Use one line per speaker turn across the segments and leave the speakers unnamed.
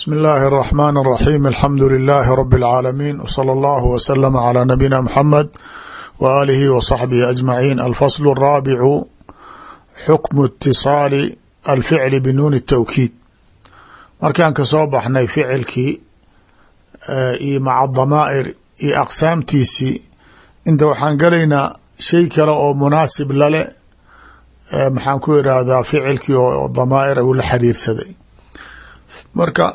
bsmi اllahi الرحman الرaxيm alxamdu لilaahi rb اlcaalamiin wslى اllah wslm عlى nabiyina mxamed w alihi w صaxbihi aجmaciin alfasl الraabicu xukmu اtiصaali alficli binuuni الtowkiid markaan kasoo baxnay ficilkii iyo maca damaa'ir iyo aqsaamtiisii inta waxaan gelaynaa shay kale oo munaasib lale maxaan ku irahdaa ficilkii oo damaa'ir uu la xiriirsaday marka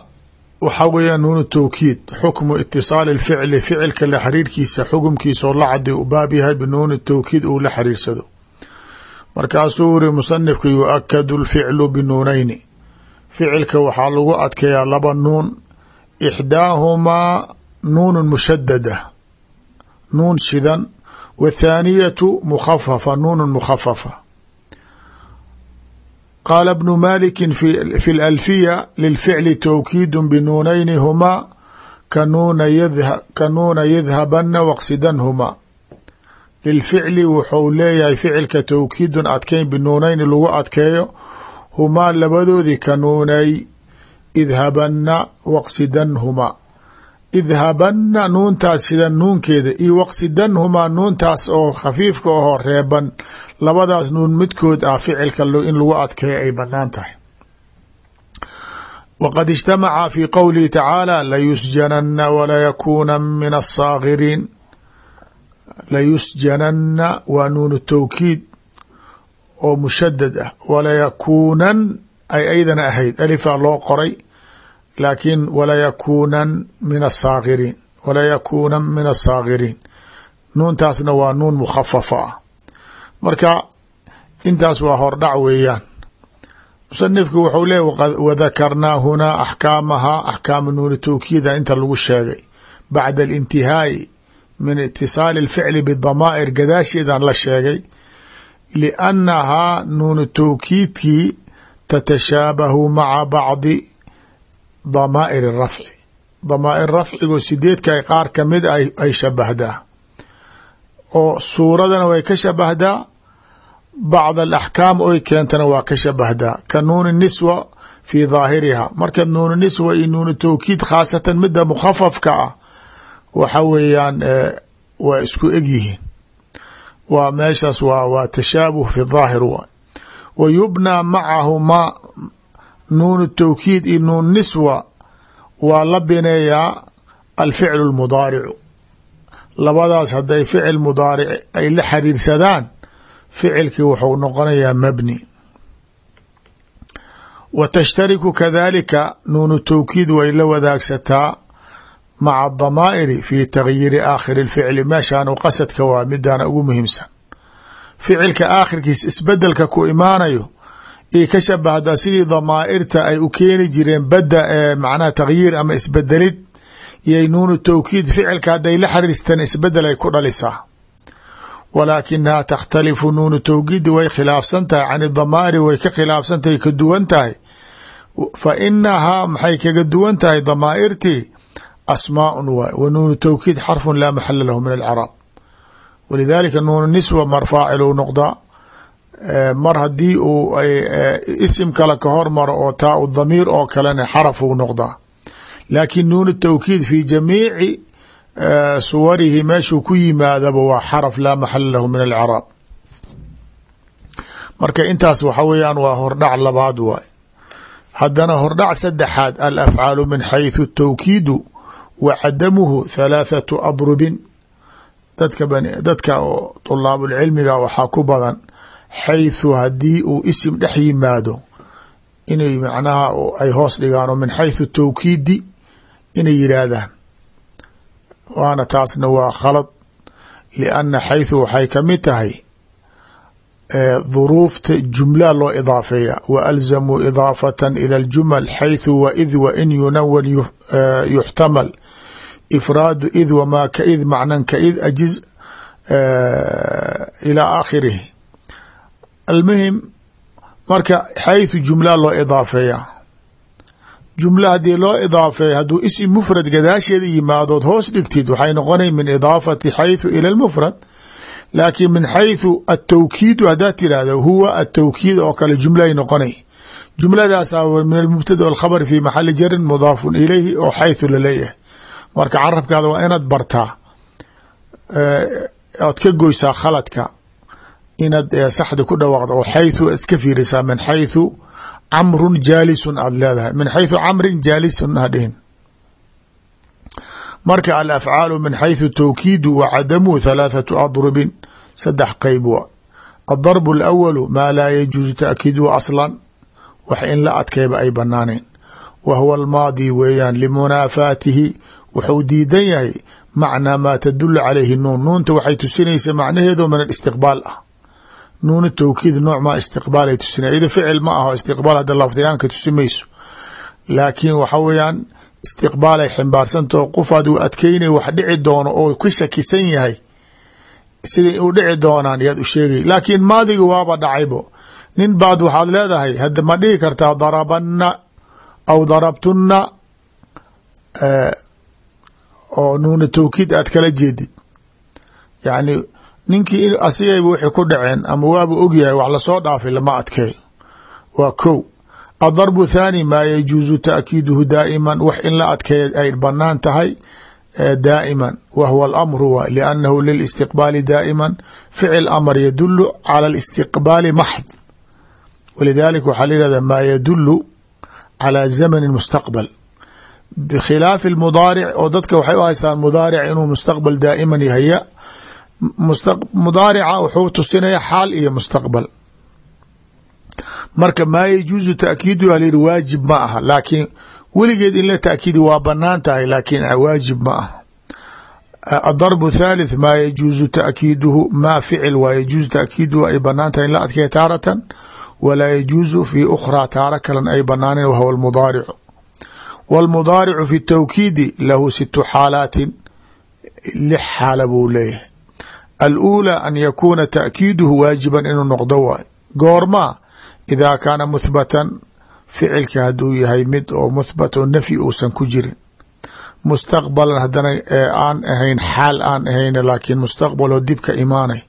waxaa weeyaan nuunu towkiid xukmu itisaali lficli ficilka la xiriirkiisa xukumkiisa la cadi u baab yahay binuuni towkiid uu la xiriirsado. Markaasuu wuri musanifka yu-akadu lficlu binuunayni ficilka waxaa lagu adkeeyaa laba nuun. Ixdaahumaa nuunun mushadada nuun shidan wathaaniyatu mukhafafa nuunun mukhafafa qaala bnu maliki fi lalfiya lilficli towkiidu binuunayni humaa ka nuuna yadhabana waqsidanhumaa lilficli wuxuu leeyahay ficilka towkiidun adkeyn binuunayni lagu adkeeyo humaa labadoodii ka nuunay idhabana waqsidanhumaa idhabana nuuntaas sidan nuunkeeda iyo waqsidanhumaa nuuntaas oo khafiifka ahoo reeban. Labadaas nuun midkood ah ficilka in lagu adkeeyo ay bannaan tahay. Waqad ijtamaca fi qowlihi tacaala layusjanana walayakuuna min asaakiriin layusjanana waa nuunu towkiid oo mushadad ah. Walayakuunan ay aydana ahayd. Alifaa loo qoray laakiin walayakuunan min asaakiriin walayakuunan min asaakiriin nuuntaasna waa nuun mukhafafa ah marka intaas waa hordhac weeyaan musanifku wuxuu leey wadakarnaa hunaa axkaamahaa axkaama nuuni towkiida inta lagu sheegay bacda alintihaa'i min itisaali alficli bidamaa'ir gadaasheedan la sheegay liannahaa nuunu towkiidkii tatashaabahu maca bacdi damaa'ir rafci. Damaa'ir rafcigo sideedka qaar ka mid ay shabahdaa. Oo suuradana way ka shabahdaa bacd alaxkaam oy keentana waa ka shabahdaa. Ka nuuni niswa fi daahiriha. Marka nuunu niswa iyo nuunu towkiid khaasatan midda mukhafafka ah waxa weeyaan waa isku egyihiin waa meeshaas waa waa tashaabuh fi daahir wa yubnaa macahumaa nuunu towkiid iyo nuun niswa waa la bineeyaa alficlu lmudaaricu. Labadaas hadday ficil mudaaric ay la xiriirsadaan ficilkii wuxuu noqonayaa mabni. Wa tashtariku kadalika nuunu towkiid way la wadaagsataa maca damaa'iri fi tagyiiri aakhiri lficli. Meeshaan qasadka waa midaana ugu muhiimsan. Ficilka aakhirkiis isbeddelka ku imaanayo io ka shabahdaa sidii damaa'irta ay u keeni jireen bada ee macnaha tagyiir ama isbedelid iyay nuunu towkiid ficilka hadday la xiriirstaan isbeddel ay ku dhalisaa. Walaakinaha takhtalifu nuunu towkiidi way khilaafsan tahay can damaa'iri way ka khilaafsan tahay ka duwan tahay. Fa inahaa maxay kaga duwan tahay damaa'irtii asmaaun waay wa nuunu towkiid xarfun laa maxala lahu min alcraab walidaalika nuunu niswa mar faacilou noqdaa mar haddii uu isim kale ka hormaro oo taa u damiir oo kalena xarafuu noqdaa. Laakiin nuunu towkiid fi jamiici suwarihi meeshuu ku yimaadaba waa xaraf laa maxala lahu min alcraab marka intaas waxa weeyaan waa hordhac labaad waay. Haddana hordhac saddexaad alafcaalu min xayثu towkiidu wa cadamuhu halaathatu adrubin. Dadka dadka oo طulaabulcilmiga waxaa ku badan xayثu haddii uu isim dhex yimaado inay macnaha ay hoos dhigaan oo min xayثu towkiidi inay yidhaahdaan waana taasna waa khalad lianna xayثu waxay kamid tahay duruufta jumla loo idaafeeya wa alzamuu idaafatan ila aljumal xayثu wa id wa in yunawan yuxtamal ifraadu id wamaa ka id macnan ka id ajiz ilaa aakhirihi almuhim marka xayثu jumla loo idaafeeya jumla haddii loo idaafeeya hadduu isim mufrad gadaasheeda yimaadood hoos dhigtid waxay noqonay min idaafati xayثu ila lmufrad laakiin min xayثu atowkiidu haddaad tirahda huwa atowkiid oo kale jumlaay noqonay jumladaasa min almubtada walkhabr fi maxali jarin mudaafun ilayhi oo xayثu laleeyahay marka carabkaada waa inaad bartaa ood ka goysaa khaladka inaad saxda ku dhawaaqdo oo xayثu iska fiirisaa min xayثu camrun jaalisun aad leedahay min xayثu camrin jaalisun hadhihin marka alafcaalu min xayثu tawkiidu wa cadamu halaaثatu adrubin saddex qeyb wa adarb اlawalu maa laa yajuusu taakiiduhu aslan wax in la adkayba ay banaaneen wa huwa almaadi weeyaan limunaafaatihi wuxuu diidan yahay macnaa maa tadulu calayhi nuun nuunta waxay tusinaysa macnaheedo min alistiqbaal ah nuun tawkiid nooc maa istiqbaal ay tusinay ida ficil ma aho istiqbaal hadda lafdiyaanka tusi mayso laakiin waxa weeyaan istiqbaalay ximbaarsantaho qofaad uu adkeynay wax dhici doono oo ku shakisan yahay siday u dhici doonaan yaad u sheegay. Laakiin maadiga waaba dhacaybo nin baad waxaad leedahay hadda ma dhihi kartaa darabana aw darabtuna oo nuuna tawkiid aad kala jeedid. Yacni ninkii asigayba wixii ku dhaceen ama waaba ogyahay wax la soo dhaafay lama adkeeyo waa kow. Adarbu thaani maa yajuusu taakiiduhu daa'iman. Wax in la adkeeya ay bannaan tahay daa'iman. Wa huwa alamru wa liannahu lilistiqbaali daa'iman. Ficil amar yadulu cala alistiqbaali maxd walidalika waxaa la yihahda maa yadulu calى zamani mustaqbal. Bikhilaafi mudaaric oo dadka waxay u haystaan mudaaric inuu mustaqbal daa'iman yahaya mudaarica wuxuu tusinaya xaal iyo mustaqbal. Marka maa yajuusu taakiiduha lyiri waajib ma aha laakiin weligeed in la taakiidi waa bannaan tahay laakiin waajib ma aha. Adarbu thalith maa yajuusu taakiiduhu maa ficil waa yajuusu taakiiduhu ay bannaan tahay in la adkeeya taaratan walaa yajuusu fi ukhraa taaro kalan ay banaanen wahwa lmudaaricu wاlmudaaricu fi tawkiidi lahu situ xaalaatin aluulى an yakuuna taakiiduhu waajiban inuu noqdo waay goormaa idaa kaana muhbatan ficilka hadduu yahay mid oo muhbat oo nafyi uusan ku jirin mustaqbalan haddana aan ahayn xaal aan ahayn laakiin mustaqbal oo dib ka imaanay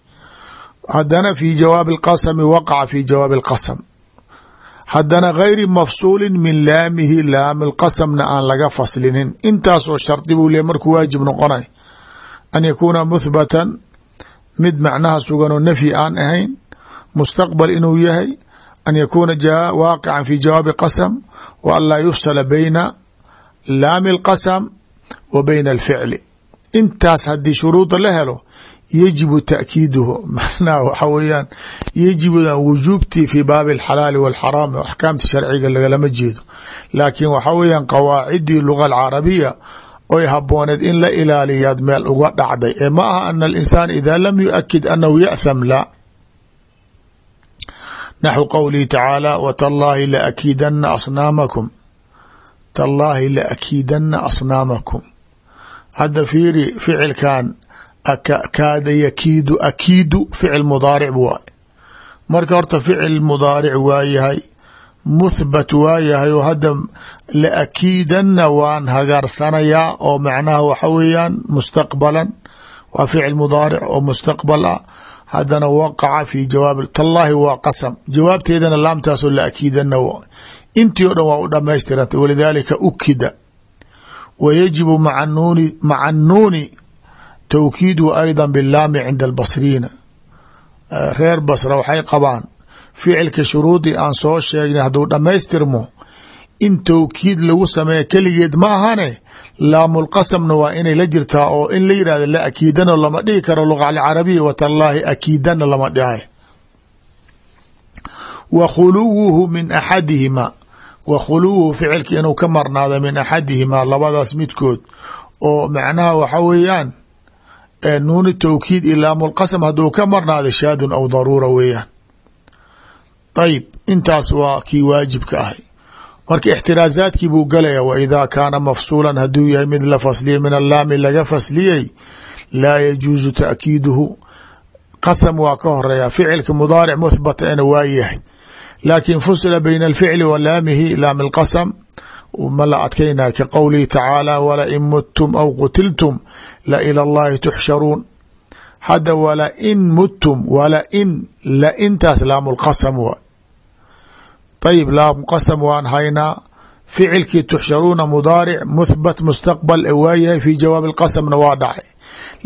haddana fi jawaabi اlqasmi waqaca fi jawaabi اlqasm haddana gayri mafsuulin min laamihi laami lqasamna aan laga faslinin intaasoo shardi buu le markuu waajib noqonay an yakuuna muhbatan mid macnaha suganoo nafyi aan ahayn mustaqbal inuu yahay an yakuuna waaqican fi jawaabi qasm wa an laa yufsala bayna laami اlqasm wa bayna alficli. Intaas haddii shuruuda la helo yajibu taakiiduhu macnaha waxa weeyaan yajibudan wujuubtii fi baabi alxalaali walxaraam o axkaamta sharciga lagalama jeedo. Laakiin waxa weeyaan qawaacidii luga alcarabiya oy habooneed in la ilaaliyaad meel uga dhacday. Ee ma aha ana alinsaan ida lam yuakid anahu ya'tham? La. Naxwu qowlihi tacaala watallaahi laakiidana asnaamakum. Tallaahi laakiidana asnaamakum. Hadda fiiri ficilkan kaada yakiidu akiidu ficil mudaaric waay. Marka horta ficil mudaaric waa yahay muthbat waa yahay oo hadda laakiidanna waan hagaarsanayaa oo macnaha waxa weeyaan mustaqbalan. Waa ficil mudaaric oo mustaqbal ah. Haddana waqaca fi jawaab tallaahi waa qasam. Jawaabteedana laamtaasoo laakiidanna intii o dhan waa u dhamaystiranta walidaalika ukida. Wa yajibu maa nuuni maca nuuni tawkiidu ayda bilaami cinda albasriina. Reer basra waxay qabaan ficilka shuruudii aan soo sheegnay hadduu dhammaystirmo in tawkiid lagu sameeya keligeed ma ahane laamulqasamna waa inay la jirtaa oo in la yihahdo la akiidano lama dhihi karo luga alcarabiya watallaahi akiidana lama dhihay wa khuluwuhu min axadihima wa khuluwuhu ficilka inuu ka marnaado min axadihimaa labadaas midkood oo macnaha waxa weeyaan nuuni tawkiid iyo laamulqasam hadduu ka marnaado shaadun aw daruura weeyaan ayib intaas waa kii waajibka ahay marka ixtiraazaadkii buu galaya wa idaa kaana mafsuulan hadduu yahay mid la fasliyay min allaami laga fasliyey laa yajuusu taakiiduhu qasam waa ka horreeya ficilka mudaaric muthbata ana waa yahay laakin fusila bayna alficli wa laamihi laami lqasam ma la adkaynaa ka qowlihi tacaala walain muttum aw qutiltum la ila allahi tuxsharuun hadda walain muttum walain laintaas laamulqasam waa ayib laam qasam waan haynaa ficilkii tuxsharuuna mudaaric muthbat mustaqbal e waayahay fi jawaab اlqasamna waa dhacay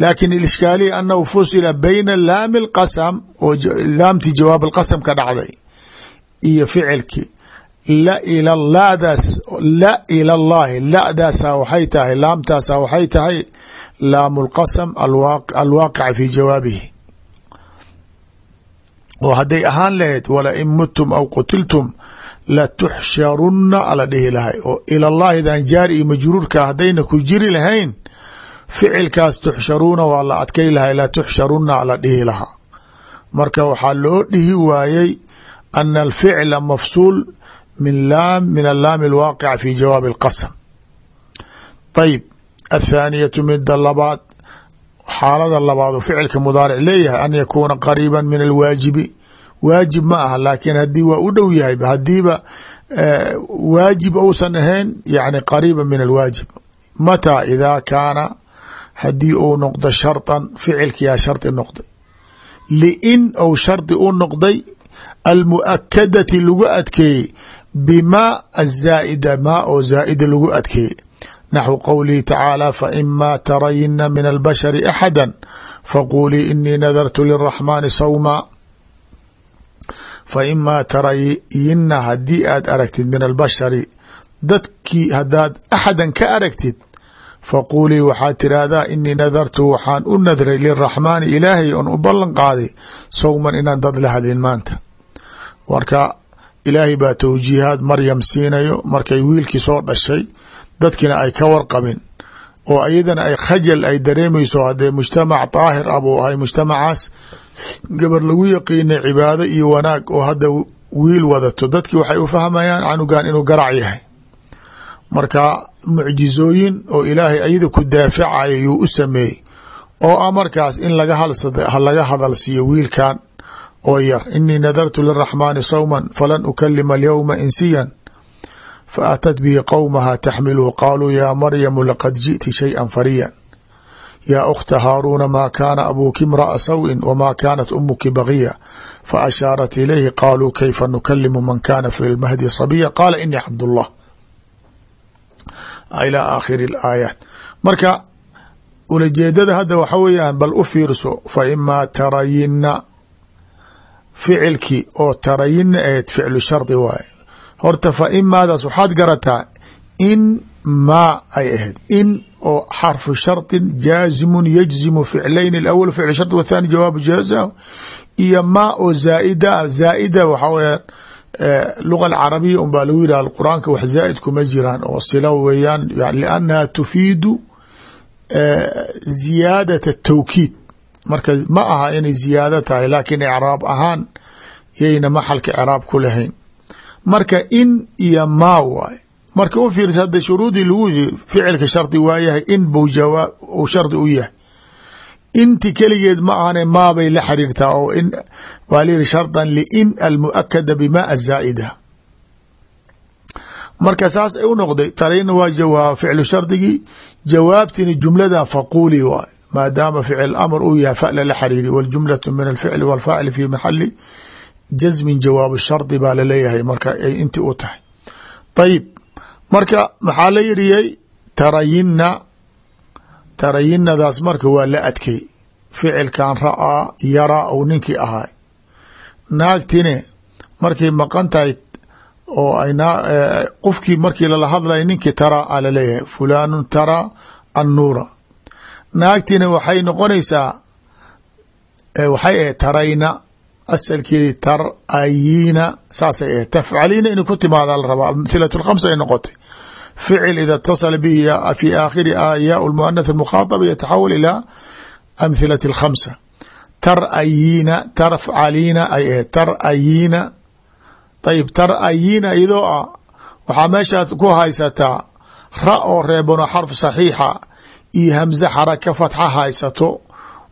laakin ishkaaliya anahu fusila bayna laami اlqasam oo laamtii jawaab اlqasam ka dhacday iyo ficilkii la ila laadaas la ila llahi ladaasa waxay tahay laamtaasa waxay tahay laamu اlqasam alwaaqica fi jawaabihi oo hadday ahaan lahayd wala in muttum aw qutiltum latuxsharunna ala dhihi lahay oo ilallahidan jaari iyo majruurka haddayna ku jiri lahayn ficilkaas tuxsharuuna waa la adkay lahay latuxsharunna ala dhihi lahaa marka waxaa loo dhihi waayey ana alficla mafsuul min laam min allaami alwaaqica fi jawaabi اlqasm ayib athaaniyatu midda labaad xaalada labaad oo ficilka mudaaric leeyahay an yakuuna qariiba min alwaajibi waajib ma aha laakiin haddii waa u dhow yahay hadiiba waajib ousan ahayn yani qariiba min alwaajib. Mataa idaa kaana haddii uu noqdo sharطan ficilkiyaa shardi noqday. Liin ou shardi u noqday almuakadati lagu adkeeyey bima azaa'ida maa oo zaa'ida lagu adkeeyey. Naxwu qowlihi tacaala faima tarayina min albashari axada faquulii inii nadartu liraxmaani sawma faima tarayina haddii aad aragtid min albashari dadkii haddaad axadan ka aragtid faquulii waxaad tiraahdaa inii nadartu waxaan u nadray liraxmaani ilaahay oon u ballan qaaday sawman inaan dad la hadlin maanta marka ilaahay baa towjiihaad maryam siinayo markay wiilkii soo dhashay dadkina ay ka warqabin oo iyadana ay khajal ay dareemayso haddee mujtamac daahir ah buu ahay mujtamacaas gabar lagu yaqiinay cibaado iyo wanaag oo hadda wiil wadato. Dadkii waxay u fahmayaan canugan inuu garac yahay. Marka mucjizooyin oo ilaahay ayada ku daafacayo yuu u sameeyey oo ah markaas in laga hadal siiyo wiilkan oo yar. Inii nadartu liraxmaani sawman falan ukalima alyowma insiyan faatat bihi qowmaha taxmiluhu. Qaaluu yaa maryamu laqad ji'ti shayئa fariyan yaa ukhta haaruuna maa kaana abuuki imra'a sawin wamaa kaanat umuki bagiya faashaarat ilayhi qaaluu kayfa nukalimu man kana fi lmahdi sabiya qaala inii cabdullah ilaa aakhiri اlaayaat marka ulajeedada hadda waxa weeyaan bal u fiirso fa imaa tarayina ficilkii oo tarayina ahayd ficlu shardi waaye horta fa imaadaas waxaad garataa in maa ay ahayd. In oo xarfu shardin jaazimun yajzimu ficlayn اlawl ficl shard wathani jawaabu jaaza iyo maa oo zaaida zaaida waxaa weyaan luga alcarabiya un baa lagu yidhah qur'aanka wax zaa'id kuma jiraan oo sila weeyaan liannaha tufiidu ziyaadat atawkiid marka ma aha inay ziyaado tahay laakiin icraab ahaan yayna maxalka icraab ku lahayn. Marka in iyo maa waay marka u fiirsa hadda shuruudii lagu ficilka shardi waayahay in buu jawaab uu shardi u yahay. Inti keligeed ma ahane maabay la xiriirtaa oo in waa la yihi shardan liin almuakada bima azaa'ida marka saas u noqday tarayna waa jawaab ficlu shardigii jawaabtini jumlada faquuli waay maadaama ficil amr uu yahay fala la xiriiri waljumlatu min alficli walfaacili fi maxali jasmin jawaabu shardi baa la leeyahay marka ay inti u tahay. Ayib marka maxaa la yiriyey tarayina tarayinadaas marka waa la adkay. Ficilkan ra'aa yaraa ou ninkii ahay naagtine markay maqan tahay oo ay qofkii markii lala hadlay ninkii taraa a la leeyahay fulaanun taraa annuura. Naagtina waxay noqonaysaa waxay ahayd tarayna asalkeedi tarayiina saasay ahayd. Tafcaliina inay ku timaada la rabaa. Amhilat lkhamsa ay noqotay. Ficil ida اtasala bihi fi aakhiri ya muanath mukhaadab yataxawal ilaa amhilati اlkhamsa tarayiina tarfcaliina ay ahayd. Tarayiina ayb tarayiina iyadoo ah waxaa meeshaad ku haysataa ra oo reebano xarf saxiixa iyo hamze xaraka fatxa haysato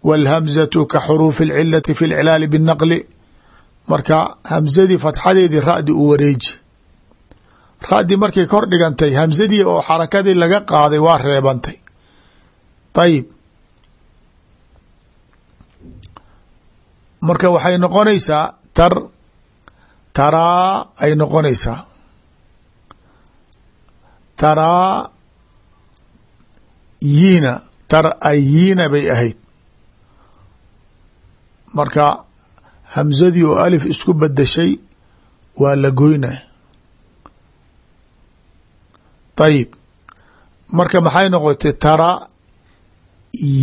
wاlhamzatu ka xuruufi اlcilati fi اlclaali bالnaqli marka hamzadii fatxadeedii ra'di u wareeji ra'dii markay kor dhigantay hamzadii oo xarakadii laga qaaday waa reebantay ayib marka waxay noqonaysaa tar taraa ay noqonaysaa taraa yiina tarayiina bay ahayd marka hamsadii oo alif isku bedeshay waa la goynay ayib marka maxay noqotay? Tara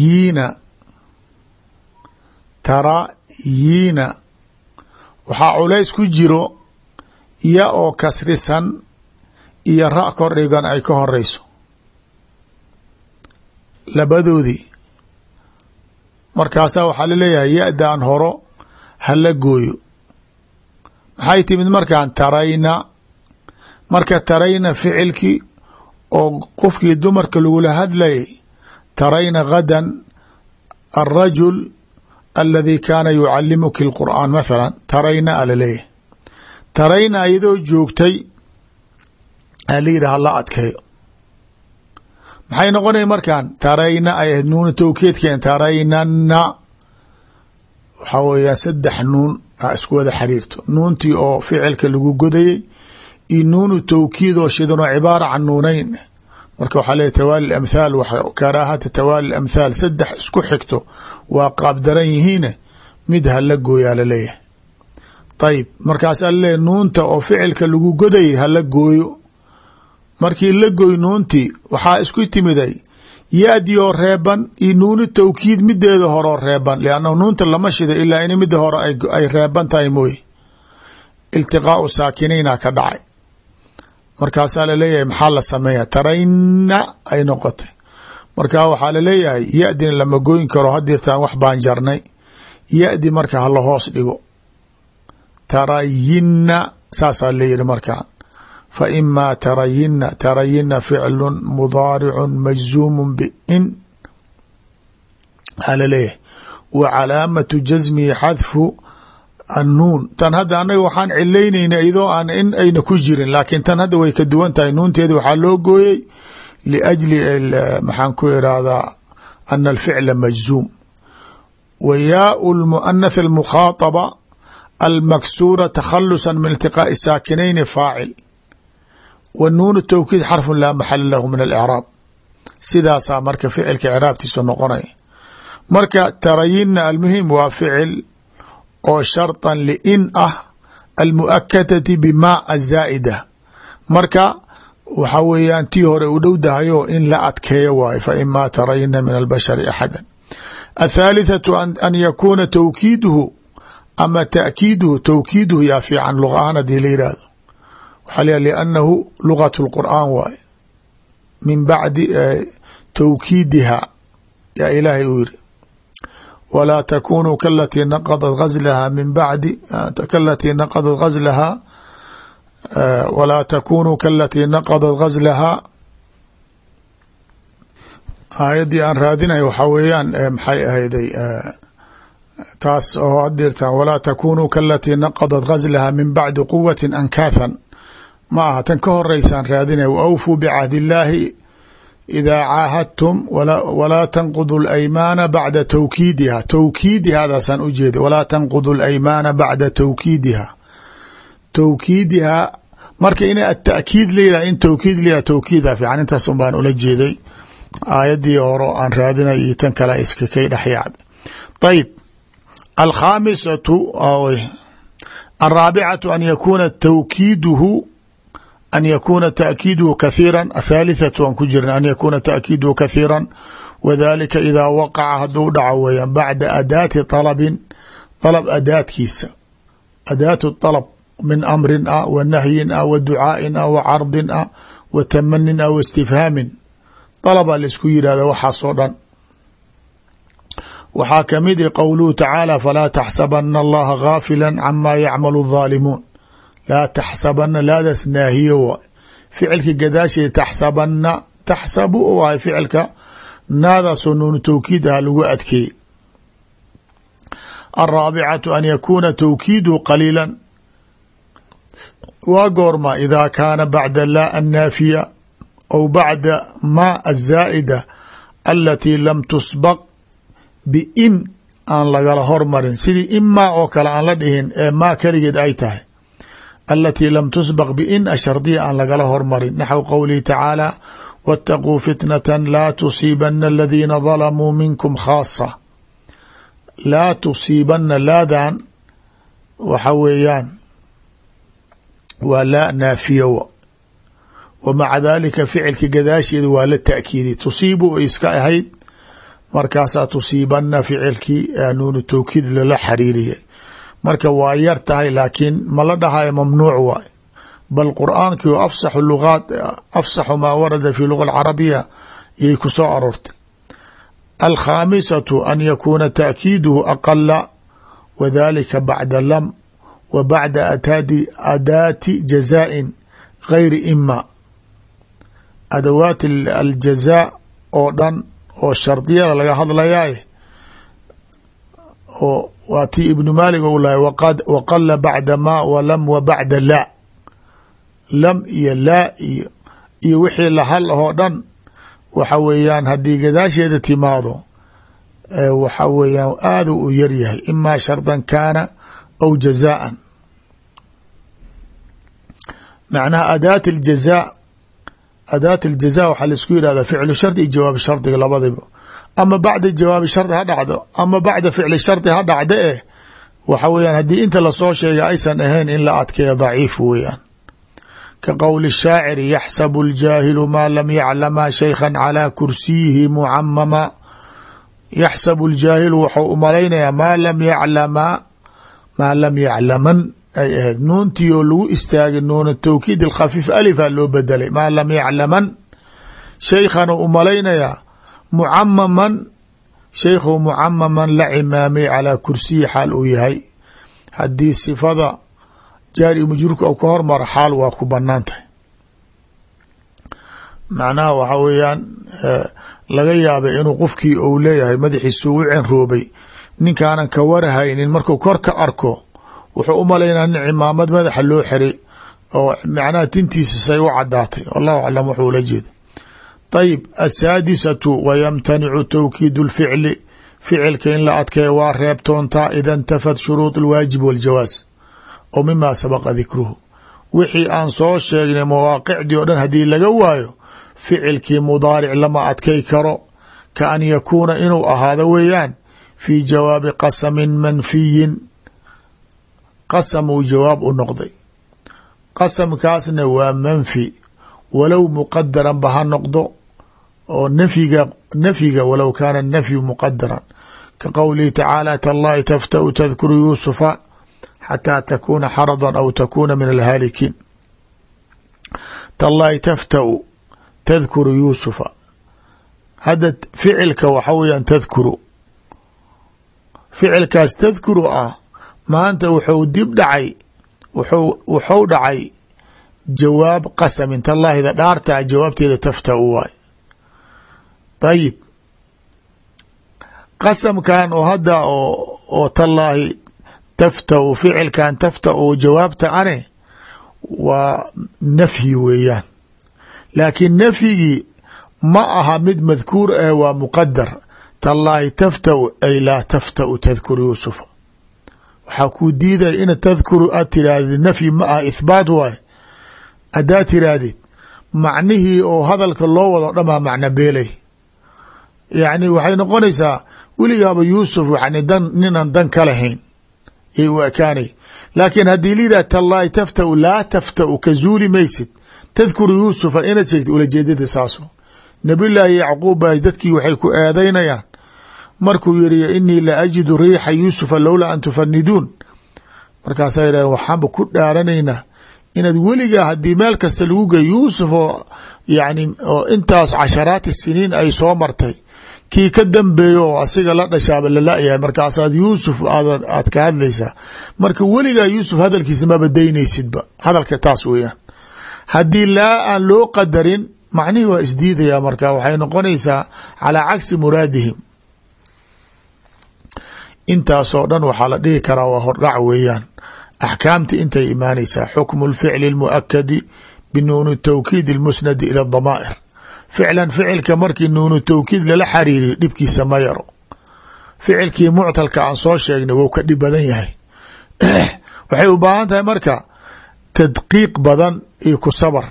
yiina. Tara yiina. Waxaa culays ku jiro ya oo kasrisan iyo ra kor dhigan ay ka horeyso labadoodii markaasaa waxaa la leeyahay ya-daan horo hala gooyo. Maxay timid markaan tarayna? Marka tarayna ficilkii oo qofkii dumarka lagula hadlayay tarayna gadan alrajul aladi kaana yucalimuki اlqur'aan mathala tarayna a tarayna iyadoo joogtay a la yidhi hala adkeeyo maxay noqonaya markaan? Tarayna ay ahayd nuuna towkeedkeen taraynana waxaa weeyaan saddex nuun a isku wada xiriirto. Nuuntii oo ficilka lagu godayey iyo nuunu towkiid oo shidanoo cibaara can nuunayn. Marka waxaa leeyahy tawaali amthaal karaahata tawaali amthaal saddex isku xigto waa qaabdaran yihiine mid hala gooyaa la leeyahay ayib markaasaa laleeyahy nuunta oo ficilka lagu godayay hala gooyo markii la goy nuuntii waxaa isku timiday ya-dii oo reeban iyo nuunu towkiid mideeda horoo reeban liannahu nuunta lama shida ilaa in midda hore ay reeban tahay mooye. Iltiqaau saakinayna ka dhacay. Markaasaa la leeyahay maxaa la sameeya tarayna ay noqotay. Marka waxaa la leeyahay ya-dina lama goyn karo hadirtaan wax baan jarnay. Ya-di marka hala hoos dhigo. Tarayinna saasaa leeyihi markaan fa imaa tarayina ficlu mudaaricu majzuumu bin aa la leeyahay wa calaamatu jasmihi xadfu annuun tan hadda annaga waxaan cilaynayna iyadoo aan in ayna ku jirin laakiin tan hadda way ka duwan tahay nuunteeda waxaa loo gooyey liajli maxaan ku irahdaa ana alficla majzuum wa yaau lmuanath almukhaadaba almaksuura takhalusa min iltiqaaءi saakinayni faacil wa nuun towkiid xarfu laa maxala lahu min alicraab sidaasaa marka ficilka icraabtiisa noqonaya marka tarayina almuhim waa ficil oo sharطa liin ah almuakadati bima azaa'ida marka waxa weeyaan tii hore u dhowdahayo in la adkeeyo waayo fa imaa tarayna min albashari axada athaalithatu an yakuuna towkiiduhu ama taakiiduhu towkiiduhu yaa fiican luga ahaan haddii la yihahdo waxaa l liannahu lugat اlqur'aan waaye min bacdi towkiidiha yaa ilaahay uu yiri wlaa takunuu kalatii naqadat gazlaha min bacdi kalatii naqadat gazlahaa walaa takunuu kalatii naqadat gazlahaa. Aayaddii aan raadinay waxaa weeyaan maxay ahayday taas oo adirtaan walaa takunuu kalatii naqadat gazlaha min bacdi quwati ankaathan ma aha tan ka horeysaan raadinay wa awfuu bicahdi illaahi idaa caahadtum walaa tanqudu alaymaana bacda towkiidiha towkiidihadaasaan u jeeda walaa tanqudu alaymaana bacda towkiidiha towkiidiha marka in ataakiid layihah in towkiid layihah towkiida fiican. Intaas un ula jeeday aayaddii hore aan raadinay iyo tan kale iska kay dhexyaacda ayib alkhaamisatu alraabicatu an yakuuna towkiiduhu an yakuna taakiiduhu kathiira athalithatu aan ku jirna an yakuna taakiiduhu kathiira wadalika idaa waqaca hadduu dhaco weeyaan bacda adaati طalabin طalab adaadkiisa adaatu طalab min amrin ah wa nahyin ah wa ducaain ah wa cardin ah wa tamanin ah wa istifhaamin طalabaa laisku yihahda waxaasoo dhan waxaa kamid i qowluhu tacaala falaa taxsabana allaha gaafila cama yacmalu الظaalimuun laa taxsabana laadaas naahiyo waay ficilka gadaasheeda taxsabana taxsabu u ahay ficilka naadaasoo nuunu towkiid ah lagu adkeeyey alraabicatu an yakuuna towkiiduhu qaliila waa goorma idaa kaana bacda laa annaafiya aw bacda ma azaa'ida alatii lam tusbaq biin aan lagala hormarin sidii imaa oo kale aan la dhihin ee maa keligeed ay tahay alatii lam tusbaq bin ashardiya aan lagala hormarin naxw qowlihi tacaala waاtaquu fitnata laa tusiibana aladiina dalamuu minkum khaasa laa tusiibana laadan waxa weeyaan waa laa naafiya wa maca dalika ficilka gadaasheeda waa la taakiiday tusiibu iska ahayd markaasaa tusiibana ficilkii nuunu towkiid lala xariiriyay marka waa yar tahay laakiin ma la dhahayo mamnuuc waay. Bal qur'aankii oo afsaxu lugaat afsaxu maa warada fi luga alcarabiya yay ku soo aroortay. Alkhaamisatu an yakuuna taakiiduhu aqala wa dalika bacda lam wa bacda ataadi adaati jazaain gayri ima adawaat aljazaa oo dhan oo shardiyada laga hadlayaaye oo waa tii ibnu maalik ou lahay waqala bacda ma wa lam wa bacda laa lam iyo laa iyo iyo wixii la hal ahoo dhan waxa weeyaan haddii gadaasheeda timaado waxa weeyaan aada u yar yahay imaa shardan kaana aw jazaan macnaha adaat اljazaa adaat اljazaa waxaa la isku yihahdaa ficlu shardi iyo jawaabi shardiga labadiba ama bacda jawaabi shardi ha dhacdo ama bacda ficli shardi ha dhacdo eh waxa weeyaan haddii inta la soo sheega aysan ahayn in la adkeeyo daciif weeyaan. Ka qowli shaaciri yaxsabu اljaahilu maa lam yaclama shaykha calaa kursiyihi mucamama yaxsabu اljaahilu waxau umalaynayaa maa lam yaclama maa lam yaclaman ay ahayd nuuntii oo lagu istaagay nuuna tawkiid alkhafiif alifa loo bedelay maa lam yaclaman. Shaykhana umalaynayaa mucamaman shaykhu mucamaman la cimaamay calaa kursiyi xaal uu yahay. Haddii sifada jaari majruurka ou ka hormaro xaal waa ku bannaan tahay. Macnaha waxa weeyaan laga yaabay inuu qofkii ou leeyahay madaxiisu u cenroobay ninkaanan ka warhaynin markuu kor ka arko wuxuu u malaynaa nin cimaamad madaxa loo xiray oo macnaha tintiisa say u cadaatay wallahu aclam wuxuu ula jeeda ayib asaadisatu wayamtanicu tawkiid lficli ficilka in la adkeeya waa reebtoontaa ida intafat shuruud alwaajib waljawaas oo mimaa sabaqa dikruhu. Wixii aan soo sheegnay mawaaqicdii oo dhan haddii laga waayo ficilkii mudaaric lama adkay karo. Ka an yakuuna inuu ahaado weeyaan fii jawaabi qasamin manfiyin. Qasamuu jawaab u noqday. Qasamkaasna waa manfi walow muqadaran ba ha noqdo oo nafyiga nafyiga walow kaana nafyu muqadaran ka qowlihi tacaala tallahi taftau tadkuru yuusufa xataa takuuna xaradan aw takuuna min alhaalikiin. Tallahi taftau tadkuru yuusufa. Hadda ficilka waxa weeyaan tadkuru. Ficilkaas tadkuru ah maanta wuxuu dib dhacay wuxuu dhacay jawaab qasamin tallaahida dhaartaa jawaabteeda taftau waay ayib qasamkan oo hadda oo tallaahi taftau ficilkan taftau jawaabta ane waa nafyi weeyaan laakiin nafyigii ma aha mid madkuur ah waa muqadar tallaahi taftau ay laa taftau tadkuru yuusufa waxaa kuu diidaya ina tadkuru aad tirahdid nafyi ma aha ithbaat waay haddaad tirahdid macnihii oo hadalka loo wado dhamaa macno beelay. Yacni waxay noqonaysaa weligaaba yuusuf yani dan ninaan dan ka lahayn. Yay u ekaanay laakiin haddii la yidhah tallaahi taftau laa taftau ka zuuli maysid. Tadkuru yuusufa inaad sheegtid ulajeedada saaso nabiyullaahi yacquub ba dadkii waxay ku eedaynayaan markuu yiri inii la ajidu riixa yuusufa lowlaa an tufaniduun markaasaa yidhah waxaanba ku dhaaranaynaa inaad weligaa haddii meel kasta lagu geey yuusuf oo yani oo intaas casharaati siniin ay soo martay kii ka dambeeyo oo asiga la dhashaaba lala-yahay markaasaad yuusuf aad ka hadlaysaa. Marka weligaa yuusuf hadalkiisa maba daynaysidba hadalka taas weeyaan. Haddii laa aan loo qadarin macnihii waa isdiidaya marka waxay noqonaysaa calaa cagsi muraadihim. Intaasoo dhan waxaa la dhihi karaa waa hordhac weeyaan axkaamti intay imaanaysaa xukmu lficli اlmuakadi binuuni tawkiid اlmusnadi ila damaa'ir ficlan ficilka markii nuunu tawkiid lala xariiriyo dhibkiisa ma yaro ficilkii muctalka aan soo sheegnay wou ka dhib badan yahay waxay u baahan tahay marka tadqiiq badan iyo ku sabar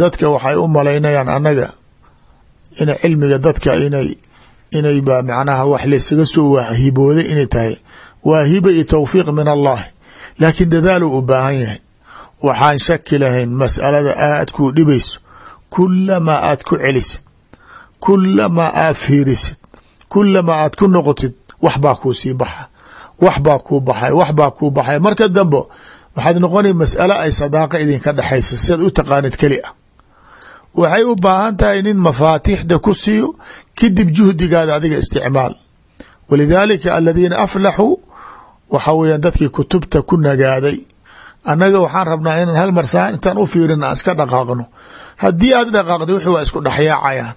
dadka waxay u malaynayaan annaga in cilmiga dadka inay inay ba macnaha wax laysaga soo waahibooday inay tahay waa hiba iyo towfiiq min allahi laakiin dadaaluu u baahan yahay. Waxaan shaki lahayn mas'alada aad kuu dhibayso. Kulamaa aad ku celisid. Kulamaa aad fiirisid. Kulamaa aad ku noqotid. Wax baa kuu sii baxa. Wax baa kuu baxay. Wax baa kuu baxay. Marka dambe waxaad noqonay mas'alo ay sadaaqa idinka dhexayso sidaad u taqaanid keli ah. Waxay u baahan tahay nin mafaatiixda ku siiyo kadib juhdigaada adiga isticmaal. Walidaalika aladiina aflaxuu waxa weeyaan dadkii kutubta ku nagaaday. Annaga waxaan rabnaa inaan hal mar saa intaan u fiirin iska dhaqaaqno. Haddii aad dhaqaaqda wixii waa isku dhexyaacayaan.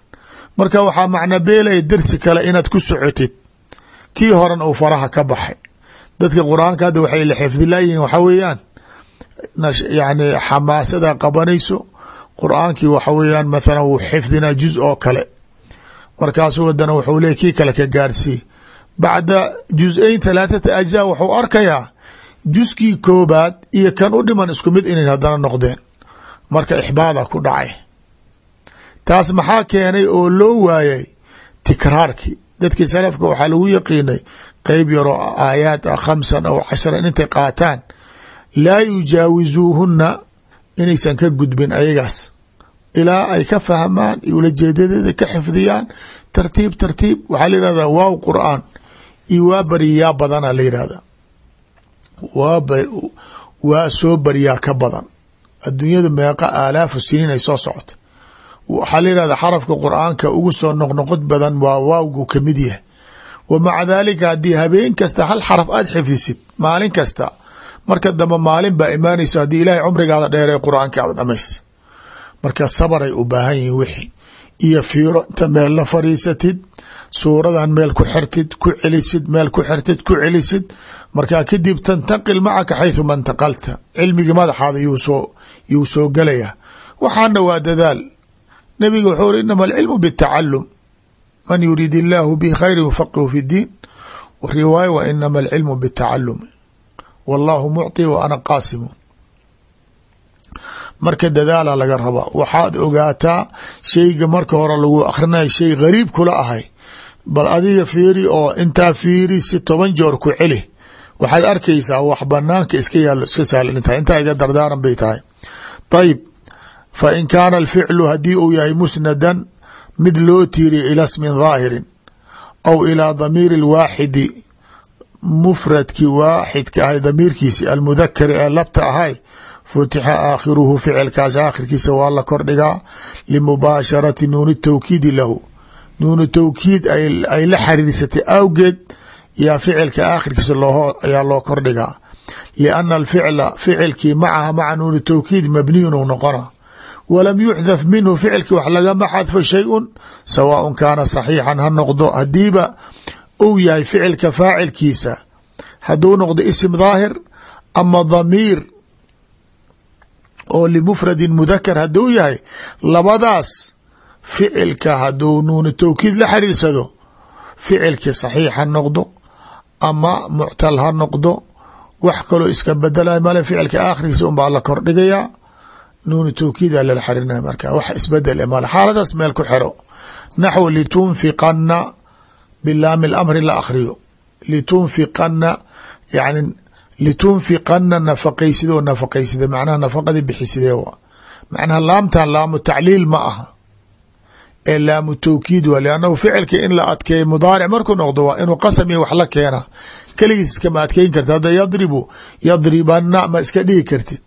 Marka waxaa macna beelaya dersi kale inaad ku socotid. Kii horan uu faraha ka baxay. Dadka qur'aanka hadda waxay la xifdilayihiin waxaa weeyaan yani xamaasada qabanayso. Qur'aankii waxa weeyaan mathalan wuu xifdinaa juz oo kale. Markaasuu haddana wuxuu leey kii kale ka gaarsii bacda juz-ayn halaathata ajzaa wuxuu arkayaa juskii koobaad iyo kan u dhiman isku mid inay haddana noqdeen. Marka ixbaada ku dhacay. Taas maxaa keenay oo loo waayay tikraarkii. Dadkii salafka waxaa lagu yaqiinay qeyb yaroo aayaad ah khamsan aw casharan intay qaataan laa yujaawisuuhuna inaysan ka gudbin ayagaas. Ilaa ay ka fahmaan ulajeedadeeda ka xifdiyaan tartiib tartiib. Waxaa la yihahdaa waaw qur'aan iyo waa bariyaa badana la yihahda waa soo bariyaa ka badan. Adduunyada meeqa aalaafu siniin ay soo socota. Waxaa la yihahda xarafka qur'aanka ugu soo noqnoqod badan waa waawgu ka mid yahay. Wa maca daalika haddii habeen kasta hal xaraf aada xifdisid maalin kasta marka dambe maalin baa imaanaysa haddii ilaahay cumrigaada dheere qur'aanka aada dhamaysa. Marka sabaray u baahan yihiin wixii iyo fiiro inta meel la fadhiisatid suuradan meel ku xirtid ku celisid meel ku xirtid ku celisid markaa kadib tantaqil macaka xayثu ma intaqalta cilmigii madaxaada yuu soo gelaya waxaana waa dadaal nabiga wuxuu uri inama alcilmu bاtacalum man yuriid illaahu bihi khayra yufaqihu fi اdiin riwaaya wa inama alcilmu bاtacalum wallahu mucطi wa ana qaasimu marka dadaala laga rabaa waxaad ogaataa shayga marka hore lagu akrinaya shay gariib kula ahay bal adiga fiiri oo intaa fiiri si toban joor ku celi. Waxaad arkaysaa wax banaanka iska yaalo iska sahlan tahay. Intaa iga dardaaran bay tahay. Ayib fa in kaana alficlu haddii uu yahay musnadan mid loo tiiriya ila smin dhaahirin aw ilaa damiiri lwaaxidi mufradkii waaxidka ahay damiirkiisi almudakari ee labta ahay futixa aakhiruhu ficilkaas aakhirkiisa waa la kordhigaa limubaasharati nuuni tawkiidi lahu nuunu tawkiid ay la xariirsatay awgeed yaa ficilka aakhirkiisa ayaa loo kordhigaa lianna alficla ficilkii macaha maca nuuni tawkiid mabniyun noqona. Walam yuxdaf minhu ficilkii wax lagama xadfo shay-un sawaaءun kaana saxiixan ha noqdo hadiiba uu yahay ficilka faacilkiisa. Hadduu noqdo isim daahir ama damiir oo limufradin mudakar hadduu yahay labadaas ficilka hadduu nuunu tawkiid la xiriirsado ficilkii saxiix ha noqdo ama muctal ha noqdo wax kaloo iska bedelay male ficilka aakhirkiisa unbaa la kordhigayaa nuunu tawkiida lala xariirinaya marka wax isbeddel male. Xaaladaas meel ku xero. Naxw litunfiqana bilaami lamri la akriyo litunfiqana yani litunfiqana nafaqaysidoo nafaqaysida macnaha nafaqadii bixisidee macnaha laamtan laamu tacliil ma aha ee laamu tawkiid wa liannahu ficilka in la adkeeyo mudaaric markuu noqdo waa inuu qasam wax la keena. Keligiis iskama adkeyn karti hadda yadribu yadribana ma iska dhigi kartid.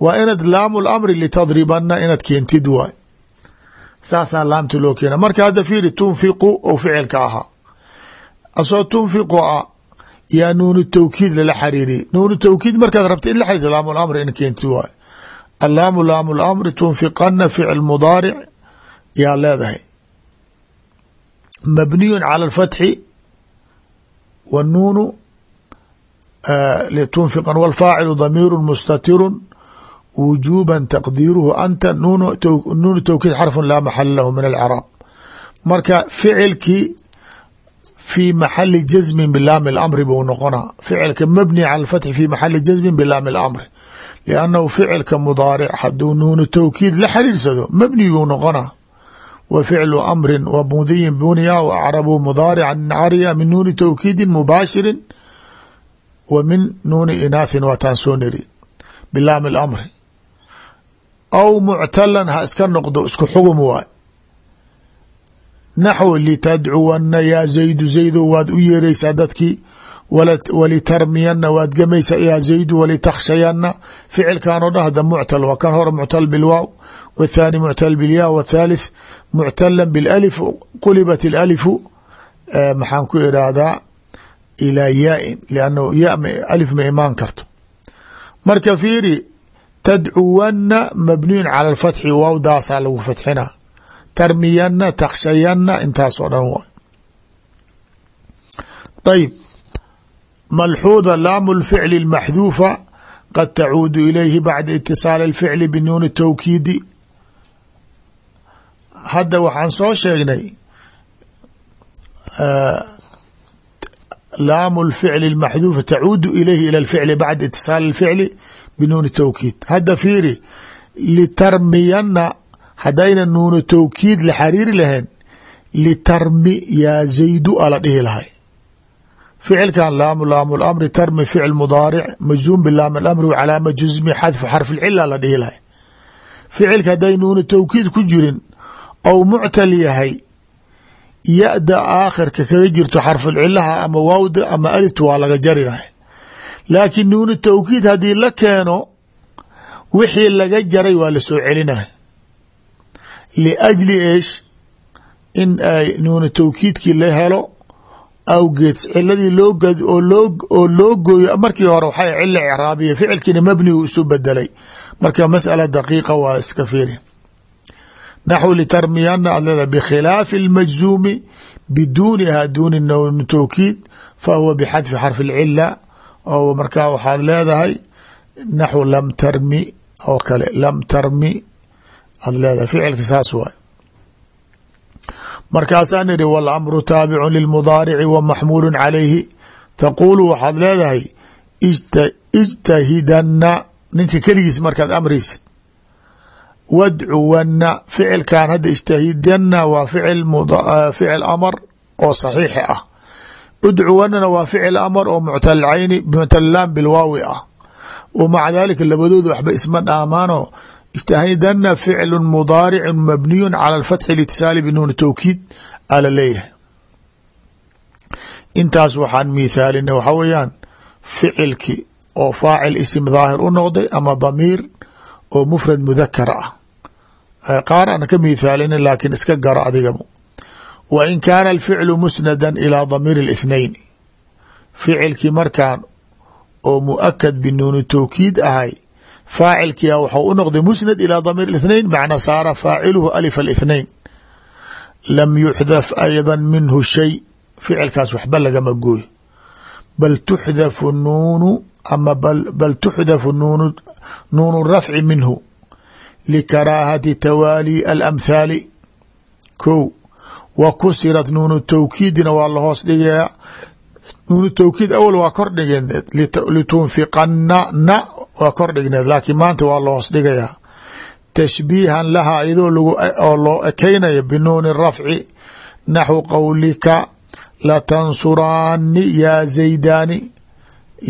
Waa inaad laamu lamri litadribana inaad keentid waay. Saasaa laamta loo keena marka hadda fiiri tunfiqu ou ficilka ahaa. Asoo tunfiqu a yaa nuunu tawkiid lala xariiriyey nuunu tawkiid markaad rabta in la xariirsa laamu lamri in keenti waay. Allaamu laamu lamri tunfiqana ficil mudaaric yaa leedahay mabniyu cala alfatxi wاnuunu tunfiqan wاlfaacilu damiiru mustatiru wujuba taqdiiruhu anta nuunu tawkiid xarfun laa maxala lahu min alcraab marka ficilkii fi maxali jasmin bilaami اlamri buu noqonaa ficilka mabni cala alfatxi fi maxali jasmin bilaami اlamri liannahu ficilka mudaaric hadduu nuunu tawkiid la xiriirsado mabniguu noqona w ficlu amri w mudiyin bunya w acrabu mudaarica ncarya min nuuni towkiidi mubaashiri wa min nuuni inaahin waataan soo niri bilaami amri aw muctalan ha iska noqdo isku xugum waay naxw litadcuwana yaa zaydu zaydo waad u yeeraysaa dadkii walitarmiyana waad gamaysaa yaa zaydu walitakshayana ficilkan oo dhahda muctal wa kan hore muctal bilwaaw wthaani muctal bilyaa wthalith muctala bialif qulibat alalifu maxaan ku irahdaa ilaa yaain liannahu ya alif ma imaan karto. Marka fiiri tadcuwanna mabniyun cala alfatxi waawdaasaa lagu fatxinaa tarmiyanna takshayanna intaas oo dhan wa ayb malxuuda laamu lficli اmaxduufa qad tacuudu ilayhi bacda itisaali اlficli binuuni towkiidi hadda waxaan soo sheegnay laamu lficli اlmaxduufa tacuudu ilayhi ila اlficli bacda itisaali اlficli binuuni tawkiid hadda fiiri litarmiyana haddayna nuunu tawkiid la xariiri lahayn litarmi yaa zaydu ala dhihi lahay ficilkan laamu laamu lamri tarmi ficil mudaaric majzuum bilaam alamri w calaama jusmi xadfu xarfi lcila la dhihi lahay ficilka hadday nuunu tawkiid ku jirin ou muctal yahay ya-da aakhirka kaga jirto xarfulcilaha ama waawda ama alifta waa laga jari lahay laakiin nuunu tawkiid haddii la keeno wixii laga jaray waa la soo celinay liajli eesh in ay nuunu tawkiidkii la helo awgeed ciladii oo loo oo loo gooyo markii hore waxay cila icraabiya ficilkiina mabnigu isu bedelay marka masala daqiiqa waa iska fiiri naxw litarmiyana ad leedahay bikhilaafi اlmajzuumi biduuniha duuni nuun tawkiid fahuwa bxadfi xarfi اlcila oo markaa waxaad leedahay naxw lam tarmi oo kale lam tarmi aad leedahay ficilka saas waay markaasaan idhi walamru taabicu lilmudaarici wa maxmuulu calayhi taquulu waxaad leedahay ijtahidanna ninka keligiis markaad amraysid wadcuwana ficilkan hadda istaahidana ah, ah. waa ficil amar oo saxiixi ah. Udcuwanana waa ficil amar oo muctalcayni muctalaan bilwaawi ah. Wa maca daalika labadooda waxba isma dhaamaano. Istaahidana ficlu mudaaricun mabniyun cala alfatxi litisaali binuuni towkiid ala leeyahay. Intaas waxaan miithaalina waxa weeyaan ficilki oo faacil isim daahir u noqday ama damiir oo mufrad mudakara ah qaar aan ka mithaalinin laakiin iska garo adiga wa in kaana alficlu musnadan ilaa damiiri اlithnayn ficilkii markaan oo muakad binuuni towkiid ahay faacilkia waxau u noqday musnad ilaa damiir اlithnayn macna saara faaciluhu alif alithnayn lam yuxdaf ayda minhu shay. Ficilkaas waxba lagama gooyo bal tuxdafu nuunu ama bal tuxdafu nuunu nuunu rafci minhu likaraahati tawaali alamthaali ko wa kusirat nuunu tawkiidina waa la hoos dhigayaa nuunu tawkiid awal waa kor dhigneed litunfiqana na waa kor dhigneed laakiin maanta waa la hoos dhigayaa tashbiihan laha iyadoo oo loo ekeynayo binuuni rafci naxwu qowlika latansuraani yaa zaydaani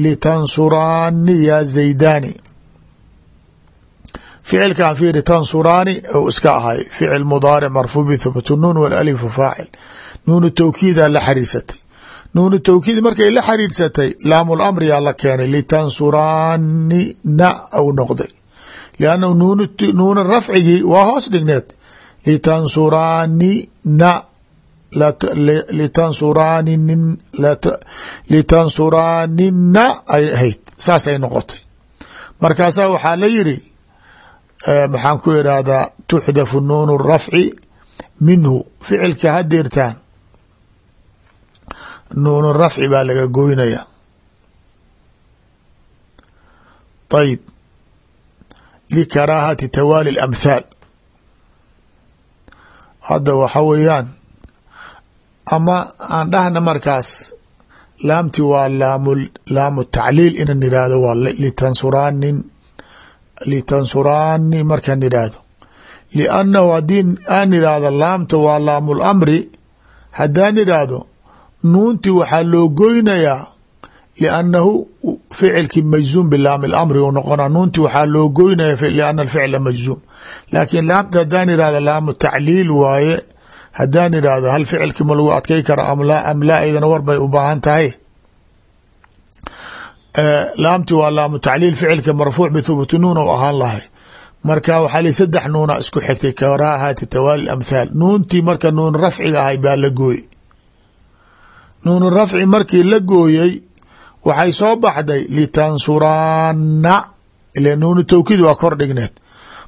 litansuraani yaa zaydaani ficilkan fiiri tansuraani ou iska ahay ficil mudaaric marfuu bithubatu nuun walalifu faacil nuunu tawkiidaa la xariirsatay. Nuunu tawkiid markay la xariirsatay laamul amriyaa la keenay litansuraani na ou noqday. Liannahu nuuna rafcigii waa hoos dhigneed. Litansuraani na litansuraanina ay ahayd. Saasay noqotay. Markaasaa waxaa la yiri maxaan ku irahdaa tuxdafu nuun rafci minhu ficilka hadeertaan nuun rafci baa laga goynaya ayib likaraahati tawaali اlamthaal hadda waxa weeyaan ama aan dhahna markaas laamti waa laam laamu tacliil inan irahdo waa litansuraanin litansuraani markaan idhaahdo liannahu haddii aan idhaahdo laamta waa laamu lamri haddaan idhaahdo nuuntii waxaa loo goynayaa liannahu ficilkii majzuum bilaami lamri u noqona nuuntii waxaa loo goynaya liana alficla majzuum laakiin laamta haddaan idhahdo laamu tacliil waaye haddaan idhaahdo hal ficilkii ma lagu adkay karo amlaa amlaa idana war bay u baahan tahay laamti waa laamu tacliil ficilka marfuuc bithubuti nuun u ahaan lahay. Marka waxaa li saddex nuuna isku xigtay karaahati tawaali amthaal nuuntii marka nuun rafciga ahay baa la gooyey. Nuunu rafci markii la gooyey waxay soo baxday litansuraana ile nuunu tawkiid waa kor dhigneed.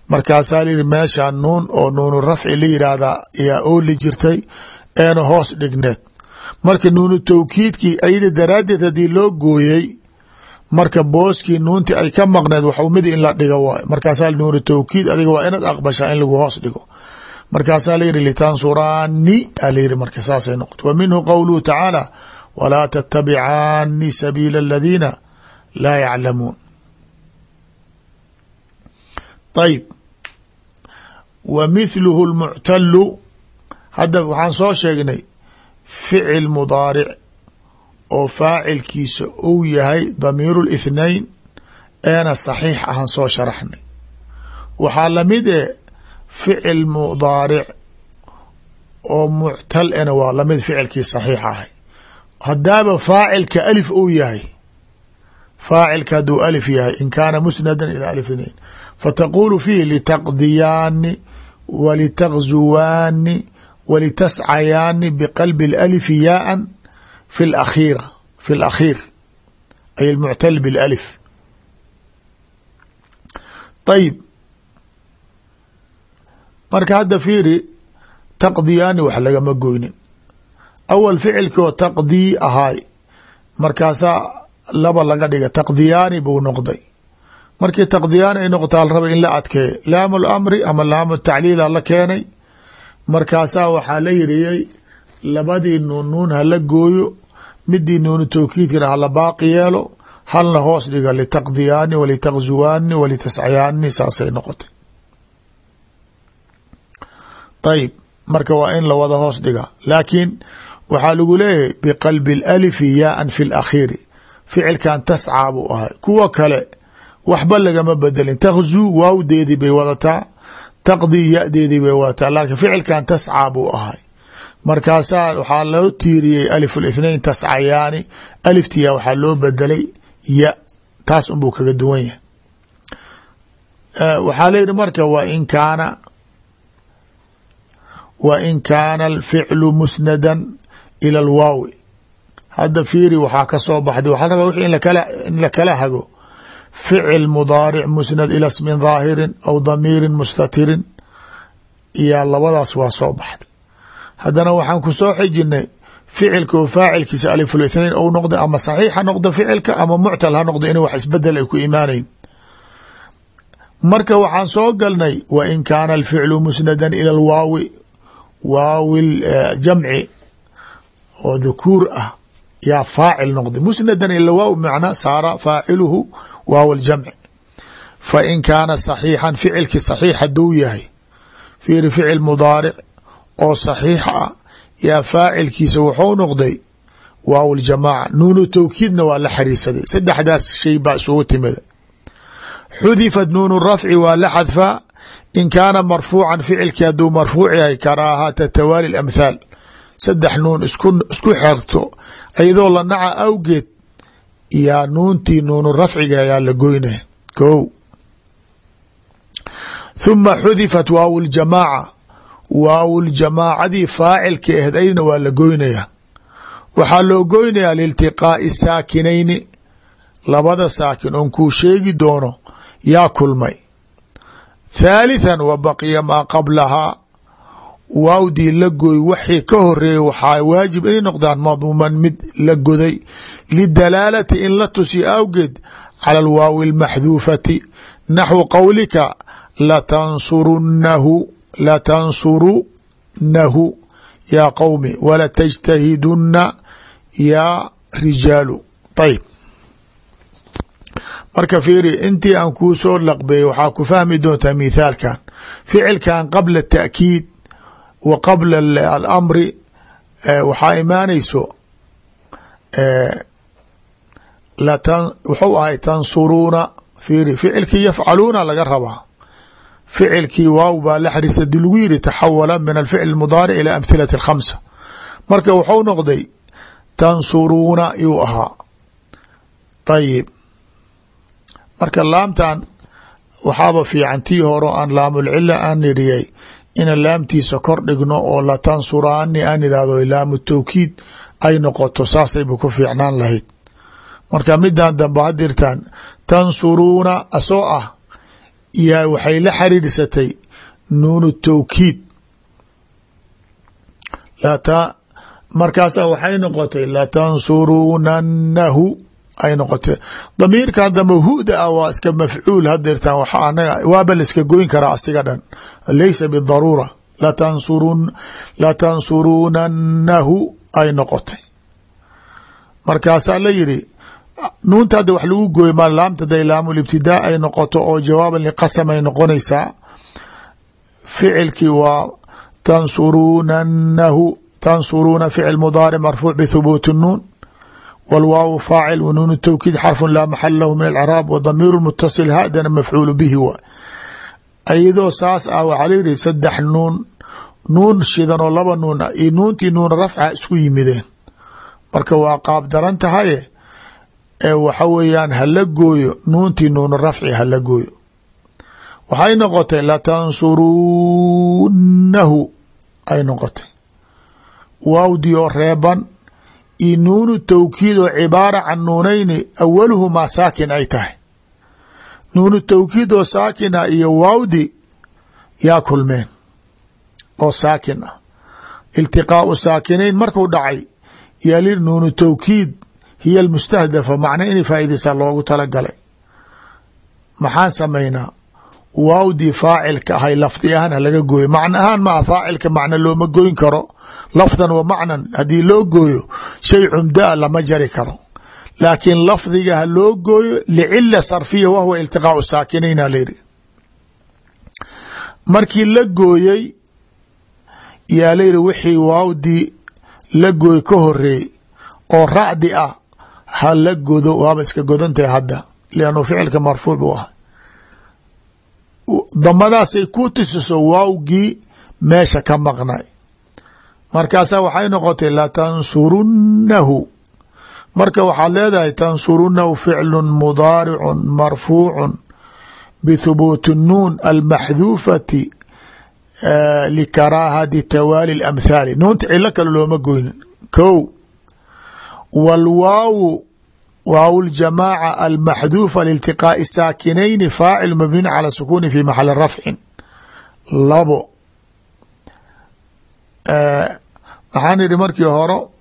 Markaasaa layihi meesha nuun oo nuunu rafci la yidhaahda ayaa ooli jirtay eena hoos dhigneed. Marka nuunu tawkiidkii ayada daraaddeed haddii loo gooyey marka booskii nuuntii ay ka maqneed waxu mid in la dhigo waay markaasaa nuunu tawkiid adiga waa inaad aqbashaa in lagu hoos dhigo. Markaasaa layihi litansuraani a layihi marka saasay noqota wa minhu qowluhu tacaala walaa tattabicaani sabiila aladiina laa yaclamuun. Ayb wa mithluhu lmuctalu hadda waxaan soo sheegnay ficil mudaaric oo faacilkiisa uu yahay damiiru lithnayn eena saxiix ahan soo sharaxnay. Waxaa la mid e eh, ficil mudaaric oo muctal ena waa la mid ficilkii saxiix ahay. Haddaaba faacilka alif uu yahay faacilka hadduu alif yahay in kaana musnadan ilaa alif thnayn fataquulu fiihi litaqdiyaani walitaqzuwaani walitascayaani biqalbi اlalifi yaaan fi اlakhira fi اlakhiir ay اlmuctal biاlalif ayib marka hadda fiiri taqdiyaani wax lagama goynin awal ficilkoo taqdii ahaay markaasaa laba laga dhiga taqdiyaani buu noqday markii taqdiyaani ay noqotaa la raba in la adkeeyo laamu lamri ama laamu tacliila la keenay markaasaa waxaa la yiriyey labadii nuun nuun hala gooyo midii nuunu tawkiidkana hala baaqi yeelo halna hoos dhiga litaqdiyaani walitaqzuwaani walitascayaani saasay noqotay. Ayib marka waa in lawada hoos dhiga. Laakiin waxaa lagu leeyahay biqalbi اlalifi yaaan fi اlakhiiri ficilkan tascaa buu ahay. Kuwa kale waxba lagama bedelin. Takzuu waawdeedii bay wadataa taqdii yadeedii bay wadataa. Laakiin ficilkan tascaa buu ahay markaasaa waxaa loo tiiriyey alif الاثnain tascayaani aliftiya waxaa loo bedelay ya taas unbuu kaga duwan yahay waxaa layihi marka wa in kaana wa in kaana alficlu musnada ilى اlwaawi hadda fiiri waxaa ka soo baxday waxaa rabaa wixii in lakala hago ficil mudaaric musnad ila smin dhaahirin aw damiirin mustatirin iyaa labadaas waa soo baxday haddana waxaan ku soo xijinay ficilka oo faacilkiisa aliful ithnain ou noqda ama saxiix ha ficilka ama muctal ha noqdo in wax isbeddel ay ku imaanayn. Marka waxaan soo galnay wa in kaana alficlu musnadan ila alwaawi waawi jamci oo dhukuur ah yaa faacil noqday. Musnadan ila waaw macnaa saara faaciluhu waaw ljamci fa in kaana saxiixan ficilki saxiix haduu yahay fiiri ficil mudaaric oo saxiix ah. Yaa faacilkiisa wuxuu noqday waaw ljamaaca nuunu tawkiidna waa la xariirsaday. Saddexdaas shay baa isugu timida xudifat nuunu rafci waa la xadfaa in kaana marfuucan ficilkii hadduu marfuuc yahay karaahata tawaali amthaal saddex nuun isku xerto iyadoo la naca awgeed yaa nuuntii nuunu rafciga ayaa la goynaya ko huma xudifat waaw ljamaaca waaw ljamaacadii faacilka aheed aydna waa la goynaya waxaa loo goynayaa liiltiqaa'i saakinayni. Labada saakin oon kuu sheegi doono yaa kulmay. Thaalithan wa baqiya maa qablahaa waawdii la goy waxii ka horeeyey waxaa waajib inay noqdaan madmuuman mid la goday. Lidalaalati in la tusiyo awgeed cala alwaawi almaxduufati naxwu qowlika latansurunahu latansurunahu yaa qowmi walatajtahiduna yaa rijaalu ayb marka fiiri intii aan kuu soo laqbeeyey waxaa ku fahmi doontaa mithaalkan ficilkan qabla taakiid wa qabla alamri waxaa imaanayso wuxuu ahay tansuruuna fiiri ficilkii yafcaluuna laga rabaa ficilkii waaw baa la xariisa di lagu yiri taxawala min alficl mudaaric ila amhilati khamsa marka wuxuu noqday tansuruuna yuu ahaa. Ayib marka laamtan waxaaba fiican tii horo aan laamulcila aan niriyay ina laamtiisa kor dhigno oo latansuraani aan irahdo laamu tawkiid ay noqoto saasayba ku fiicnaan lahayd. Marka midan dambe hadirtaan tansuruuna asoo ah yaa waxay la xiriirsatay nuunu tawkiid. Markaasa waxay noqotay latansurunanahu ay noqotay. Damiirkan dambe huda ah waa iska mafcuul hadirtaan waaba la iska goyn karaa asiga dhan. Laysa bidaruura latansurunanahu ay noqotay. Markaasaa la yiri nuunta hadda wax lagu gooy ma laamta day laamulibtidaa ay noqoto oo jawaaban liqasam ay noqonaysaa ficilkii waa tansurunanahu tansuruuna ficil mudaaric marfuuc bithubuuti nuun wاlwaaw faacil w nuun tawkiid xarfu laa maxal lahu min alcraab w damiir mutasil hadana mafcuul bihi waay ayadoo saas ah waxaa layihi saddex nuun nuun shidan oo laba nuun ah iyo nuuntii nuuna rafca isku yimideen. Marka waa qaab daran tahaye ee waxa weeyaan hala gooyo nuuntii nuuna rafci hala gooyo. Waxay noqotay latansurunahu ay noqotay. Waawdii oo reeban iyo nuunu tawkiid oo cibaara can nuunayni awaluhumaa saakin ay tahay. Nuunu tawkiid oo saakin ah iyo waawdi yaa kulmeen oo saakin ah. Iltiqaau saakinayn marku dhacay yaa li nuunu tawkiid hiya almustahdafa macna inay faaidaysaa loogu talagalay. Maxaan samaynaa waawdii faacilka ahay lafdi ahaan halaga gooyo. Macna ahaan maa faacilka macna looma goyn karo. Lafdan wa macnan haddii loo gooyo shay cumdaa lama jari karo. Laakiin lafdiga ha loo gooyo licila sarfiya wahwa iltiqaau saakinayna layiri markii la gooyey yaa layiri wixii waawdii la gooy ka horeey oo racdi ah ha la godo waaba iska godantahay hadda liannu ficilka marfuuc buu ah damadaasay ku tusiso waawgii meesha ka maqnay. Markaasaa waxay noqotay latansurunahu marka waxaad leedahay tansurunahu ficlu mudaaricu marfuucu bithubuuti nuun almaxduufati likaraahati tawaali اlamthaali nuunta cilo kale looma goynin. Ko wاlwaawu waaw ljamaaca almaxduufa liiltiqaaءi saakinayni faacil mabniin calى sukuni fi maxali rafcin labo waxaan idhi markii horo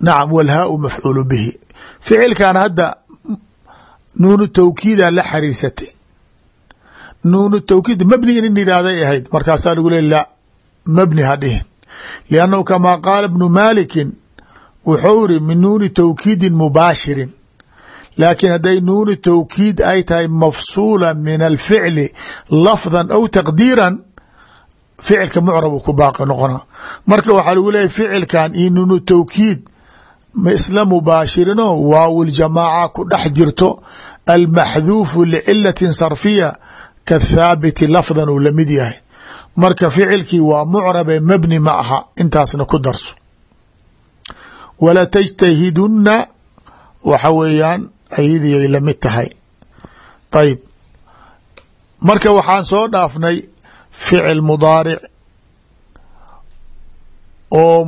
nacam walhaau mafcuulu bihi ficilkan hadda nuunu tawkiida la xariirsatay nuunu tawkiid mabnigan in yidhaahday ahayd markaasaa lagu le la mabni ha dhihin liannahu kamaa qaala bnu maalikin wuxuu iri min nuuni tawkiidin mubaashirin laakiin hadday nuuni tawkiid ay tahay mafsuula min alficli lafdan aw taqdiiran ficilka mucrab uu ku baaqi noqona marka waxaa lagu leeyahy ficilkan iyo nuunu tawkiid ma isla mubaashirino waawljamaaca ku dhex jirto almaxduufu licilatin sarfiya kathaabiti lafdan uu la mid yahay. Marka ficilkii waa mucrabe mabni ma aha intaasna ku darso wala tajtahidunna waxa weeyaan ayadiiay la mid tahay. Ayib marka waxaan soo dhaafnay ficil mudaaric oo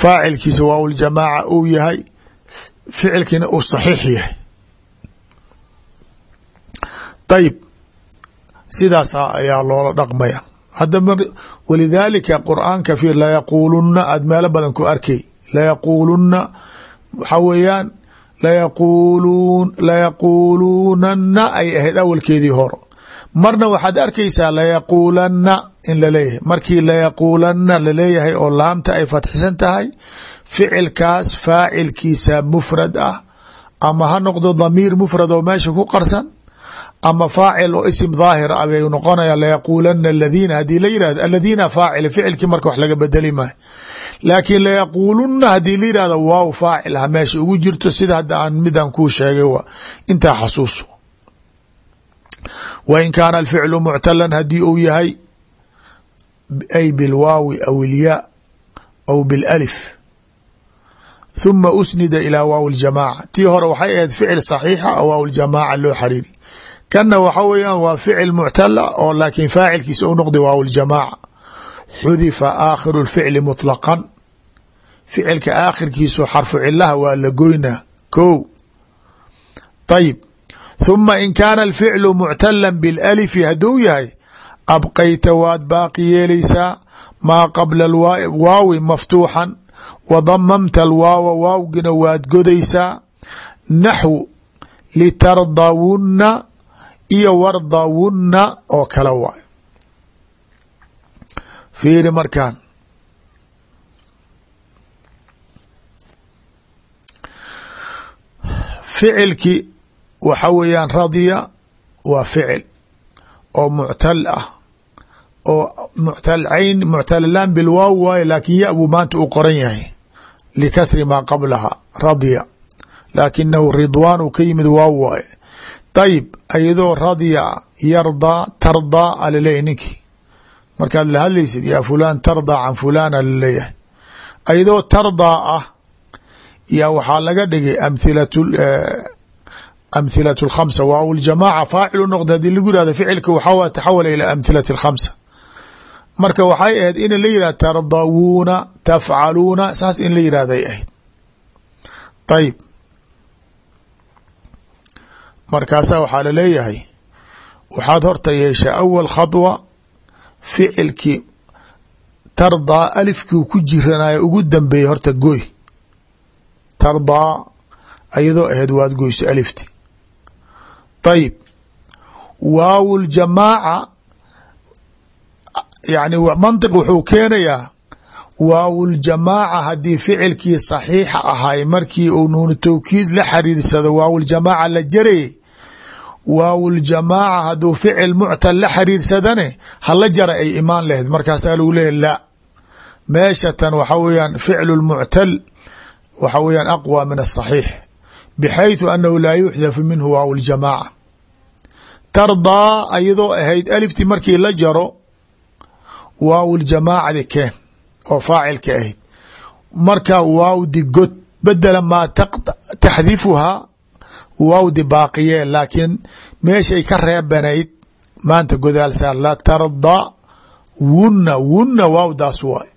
faacilkiisa waawljamaaca uu yahay ficilkiina uu saxiix yahay. Ayib sidaas ayaa loola dhaqmaya. Hadda walidaalika qur'aanka fi layaquuluna aad meelo badan ku arkay layaquuluna waxaa weeyaan layaqulun layaquulunana ay ahayd awalkeedii horo marna waxaad arkaysaa layaquulanna in la leeyahay markii layaquulanna la leeyahay oo laamta ay fatxisan tahay ficilkaas faacilkiisa mufrad ah ama ha noqdo damiir mufrad oo meesha ku qarsan ama faacil oo isim daahir a bay noqonaya layaquulana aladiina haddii la yihahdo aladiina faacil ficilkii marka wax laga bedeli maayo. Laakiin layaquuluna haddii la yihahdo waaw faacil ha meesha ugu jirto sida hadda aan midaan kuu sheegay wa intaa xasuuso. Wa in kaana alficlu muctalan haddii uu yahay ay bilwaawi aw ilyaa aw bilalif thuma usnida ilaa waaw ljamaaca tii hore waxay ahayd ficil saxiixa waaw ljamaaca loo xariiri kanna waxa weeyaan waa ficil muctala oo laakiin faacilkiisa u noqday waaw ljamaaca xudifa aakhiru lficli mutlaqan. Ficilka aakhirkiisu xarfu cilaha waa la goynaa ko ayib thuma in kaana alficlu muctala bilalifi hadduu yahay abqayta waad baaqi yeelaysaa maa qabla waawi maftuuxan wa damamta alwaawa waawgina waad godaysaa naxw litardawunna iyo wardawunna oo kale waay. Fiiri markaan. Ficilki waxa weeyaan radya waa ficil oo muctal ah oo muctal cayn muctalalaan bilwaaw waaye laakin ya buu maanta u qoran yahay. Likasri maa qablaha radya laakinahu ridwaan uu ka yimid waaw waaye ayib ayadoo radya a yardaa tardaa alaleeyahy ninkii markaad la hadlaysid yaa fulaan tardaa can fulaan alaleeyahay ayadoo tardaa ah yaa waxaa laga dhigay amhilat amhilat lkhamsa waaw ljamaaca faacilu noqda haddii lagu yihahdo ficilka waxaa taxawala ilaa amhilati lkhamsa marka waxay ahayd ina la yihahd tardawuuna tafcaluuna saas in la yihahday ahayd ayib markaasaa waxaa la leeyahay waxaad horta yeeshaa awal khadwa ficilkii tardaa alifkii ku jiranayo ugu dambeeyey horta goy tardaa ayadoo ahayd waad goyso alifti. Ayib waaw ljamaaca yani mantiq wuxuu keenayaa waaw ljamaaca haddii ficilkii saxiixa ahay markii uu nuunu tawkiid la xariirsado waaw ljamaaca la jarayay waawljamaaca hadduu ficil muctal la xiriirsadane hala jara ay imaan lahayd. Markaasaa lagu leeya la meesha tan waxa weyaan ficlu lmuctal waxa weyaan aqwa min asaxiix bxayثu anahu laa yuxdafu minhu waaw ljamaaca tardaa ayadoo ahayd alifti markii la jaro waaw ljamaacadi keen oo faacilka ahayd. Marka waawdi god badela maa taxdifuhaa waawdi baaqiyee laakiin meeshay ka reebanayd maanta godaalsaa la tarda wunna wunna waawdaas waay.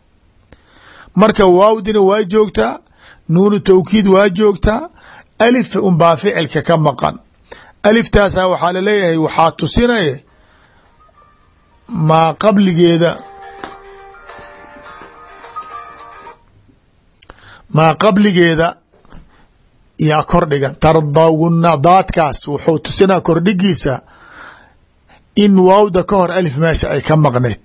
Marka waawdina waa joogtaa nuunu tawkiid waa joogtaa alif unbaa ficilka ka maqan. Aliftaasa waxaa la leeyahay waxaa tusinaya maa qabligeeda maa qabligeeda yaa kordhigan tardawuna daadkaas wuxuu tusinaa kordhigiisa in waawda ka hor alif meesha ay ka maqnayd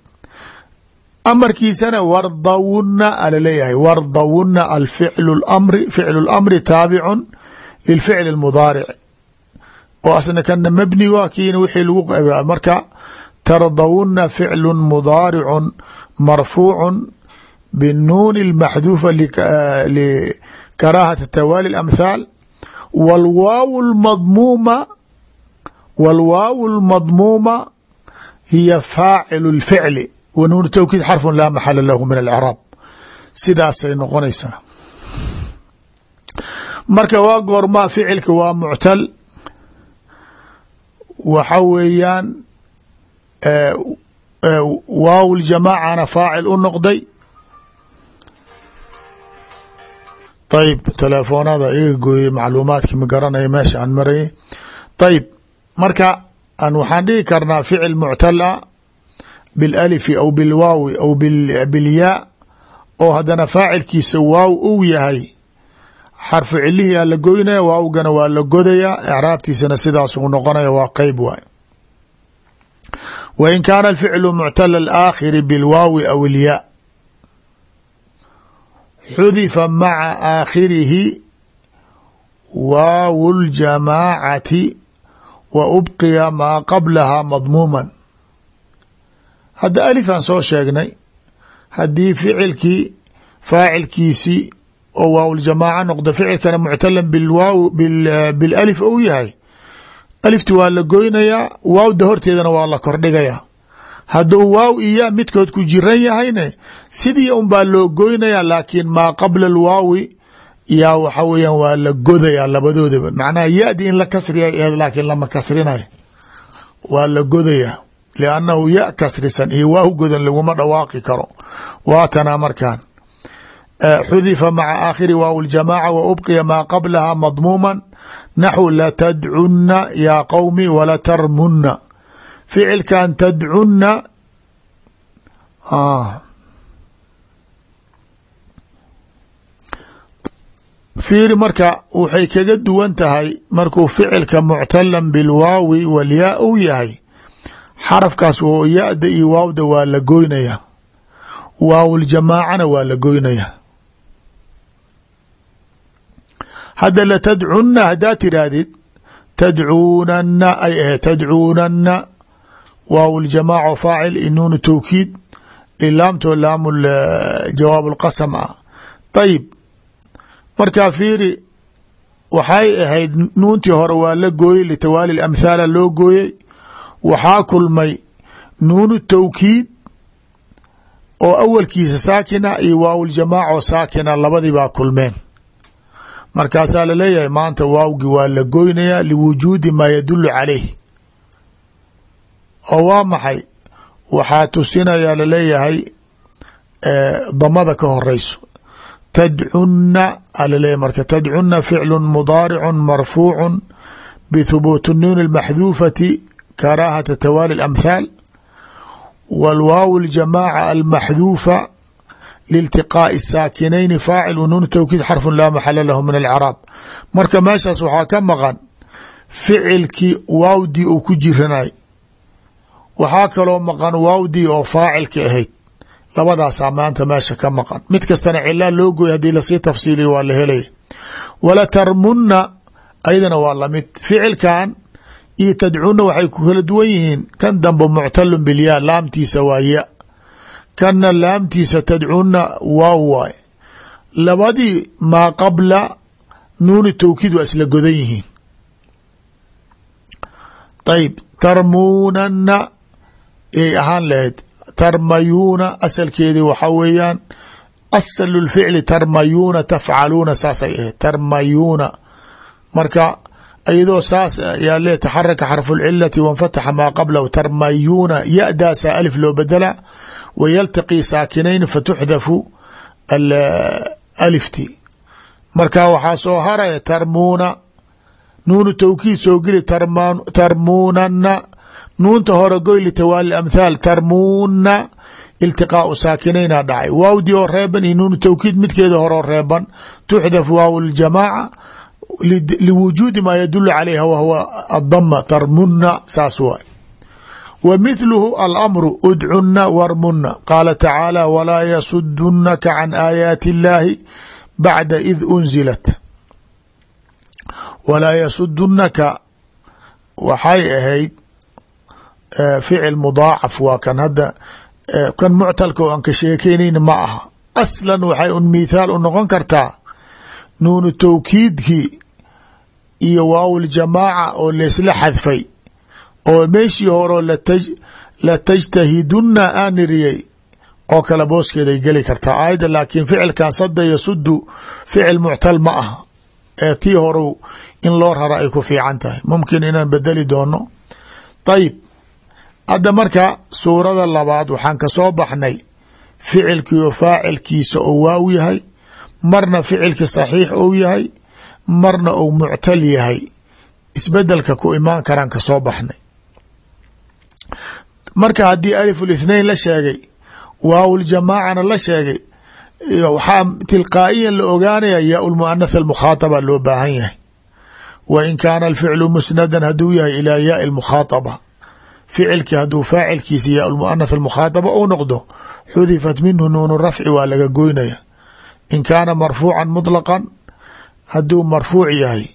amarkiisana wardawuna alaleeyahay wardawuna alficlu mri ficlu lamri taabicun lilficli اmudaaric oo asna kana mabni waa kiina wixii lagu marka tardawuna ficlu mudaaricu marfuucu binuun اlmaxduufa likaraahati tawaali اlamthaal wاlwaaw اmadmuuma wاlwaaw اlmadmuuma hiya faacilu اlficli w nuun tawkiid xarfu laa maxala lahu min alcraab sidaasay noqonaysaa marka waa goormaa ficilka waa muctal waxa weeyaan waaw ljamaacana faacil u noqday ayb telefoonada iga gooyey macluumaadkii ma garanaya meesha aan marayay ayb marka an waxaan dhihi karnaa ficil muctal a bilalifi aw bilwaawi aw bilyaa oo haddana faacilkiisa waaw uu yahay xarfu cilihiaa la goynaya waawgana waa la godayaa ecraabtiisana sidaasuu noqonaya waa qeyb waay wa in kaana alficlu muctala alaakhiri bilwaawi aw ilyaa xudifa maca aakhirihi waaw ljamaacati wa ubqiya maa qablaha madmuuman. Hadda alifaan soo sheegnay haddii ficilkii faacilkiisii oo waaw noqdo ficilkana muctalan bilwaaw bilalif ou yahay alifti waa la goynayaa waawda horteedana waa la kordhigayaa hadduu waaw iya midkood ku jiran yahayne sidii un baa loo goynayaa laakiin maa qabla alwaawi yaa waxa weeyaan waa la godayaa labadoodaba macnaha ya-di in la kasriya eed laakiin lama kasrinayo. Waa la godayaa liannahu ya kasrisan iyo waaw godan laguma dhawaaqi karo. Waatanaa markaan. Xudifa maca aakhiri waaw ljamaaca wa ubqiya maa qablaha madmuuman naxw latadcunna yaa qowmi walatarmunna ficilkan tadcunna fiiri marka waxay kaga duwan tahay markuu ficilka muctalan bilwaawi walyaa u yahay xarafkaas oo ya-da iyo waawda waa la goynaya. Waawljamaacana waa la goynaya. Hadda latadcunna haddaa tiraahdid tadcuunana ay ahayd tadcuunana waaw ljamaaca faacil i nuunu towkiid ilaamto laam jawaab lqasam ah ayib markaa fiiri waxay ahayd nuuntii hore waa la gooyey litawaali amthaala loo gooyey waxaa kulmay nuunu towkiid oo awalkiisa saakina iyo waawljamaaca oo saakina labadii baa kulmeen markaasaa la leeyahay maanta waawgi waa la goynayaa liwujuudi maa yadulu caleyh oo waa maxay waxaa tusinayaa laleeyahay damada ka horeyso tadcunna alaleeyahy marka tadcunna ficlu mudaaricu marfuucu bithubuuti nuun اlmaxduufati karaahata tawaali اlamthaal wاlwaaw اljamaaca almaxduufa liltiqaaءi الsaakinayni faacil w nuun towkiid xarfu laa maxala lahu min alcraab marka meeshaas waxaa ka maqan ficilkii waawdii uu ku jiranay waxaa kaloo maqan waawdii oo faacilka ahayd. Labadaasaa maanta meesha ka maqan. Mid kastana cilaa loo gooy haddii la sii tafsiiliya waa la helaya wala tarmunna ayadana waa la mid ficilkan iyo tadcuna waxay ku kala duwan yihiin kan dambe muctalun bilyaa laamtiisa waa ya kanna laamtiisa tadcuna waaw waay labadii maa qabla nuuni towkiid waa isla godan yihiin. Ayb tarmuunana yay ahaan lahayd tarmayuuna asalkeedii waxaa weeyaan asalu lficli tarmayuuna tafcaluuna saasay ahayd. Tarmayuuna. Marka iyadoo saas yaa le taxaraka xarfu lcilati wanfataxa maa qablahu. Tarmayuuna ya-daasa alif loo bedela wa yaltaqii saakinayn fatuxdafu alifti. Marka waxaa soo haraya tarmuuna. Nuunu towkiid soo geli tarmuunana nuunta hore goy litawaali amthaal tarmuuna iltiqaau saakinayna dhacay. Waawdii oo reeban iyo nuunu towkiid midkeeda horeo reeban. Tuxdaf waaw ljamaaca liwujuudi maa yadulu calayha wahwa adama tarmuna saas waay. Wa mithluhu alamru udcuna warmuna qaala tacaala walaa yasudunaka can aayaati illaahi bacda id unzilat. Walaa yasudunaka waxay ahayd ficil mudaacaf waa kan hadda. Kan muctalka oo aan ka sheekeynayna ma aha. Aslan waxay un mithaal u noqon kartaa nuunu towkiidkii iyo waawljamaaca oo laysla xadfay oo meeshii horeo la tajtahidunna aaniriyey oo kale booskeeday geli kartaa. Aayadda laakiin ficilkan sada yasudu ficil muctal ma aha. Ee tii hore in loo rara ay ku fiican tahay. Mumkin inaan bedeli doono. Ayib hadda marka suurada labaad waxaan ka soo baxnay ficilkiio faacilkiisa oo waaw yahay marna ficilki saxiix ou yahay marna ou muctal yahay. Isbedelka ku imaan karaan ka soo baxnay. Marka haddii alif اlithnain la sheegay waaw ljamaacana la sheegay waxaa tilqaa'iyan la ogaanaya yaa lmuanath almukhaataba loo baahan yahay. Wa in kaana alficlu musnadan hadduu yahay ilaa yaai lmukhaataba ficilki hadduu faacilkiisa yaa lmuanath almukhaataba ou noqdo xudifat minhu nuunu rafci waa laga goynaya. In kaana marfuucan muطlaqan hadduu marfuuc yahay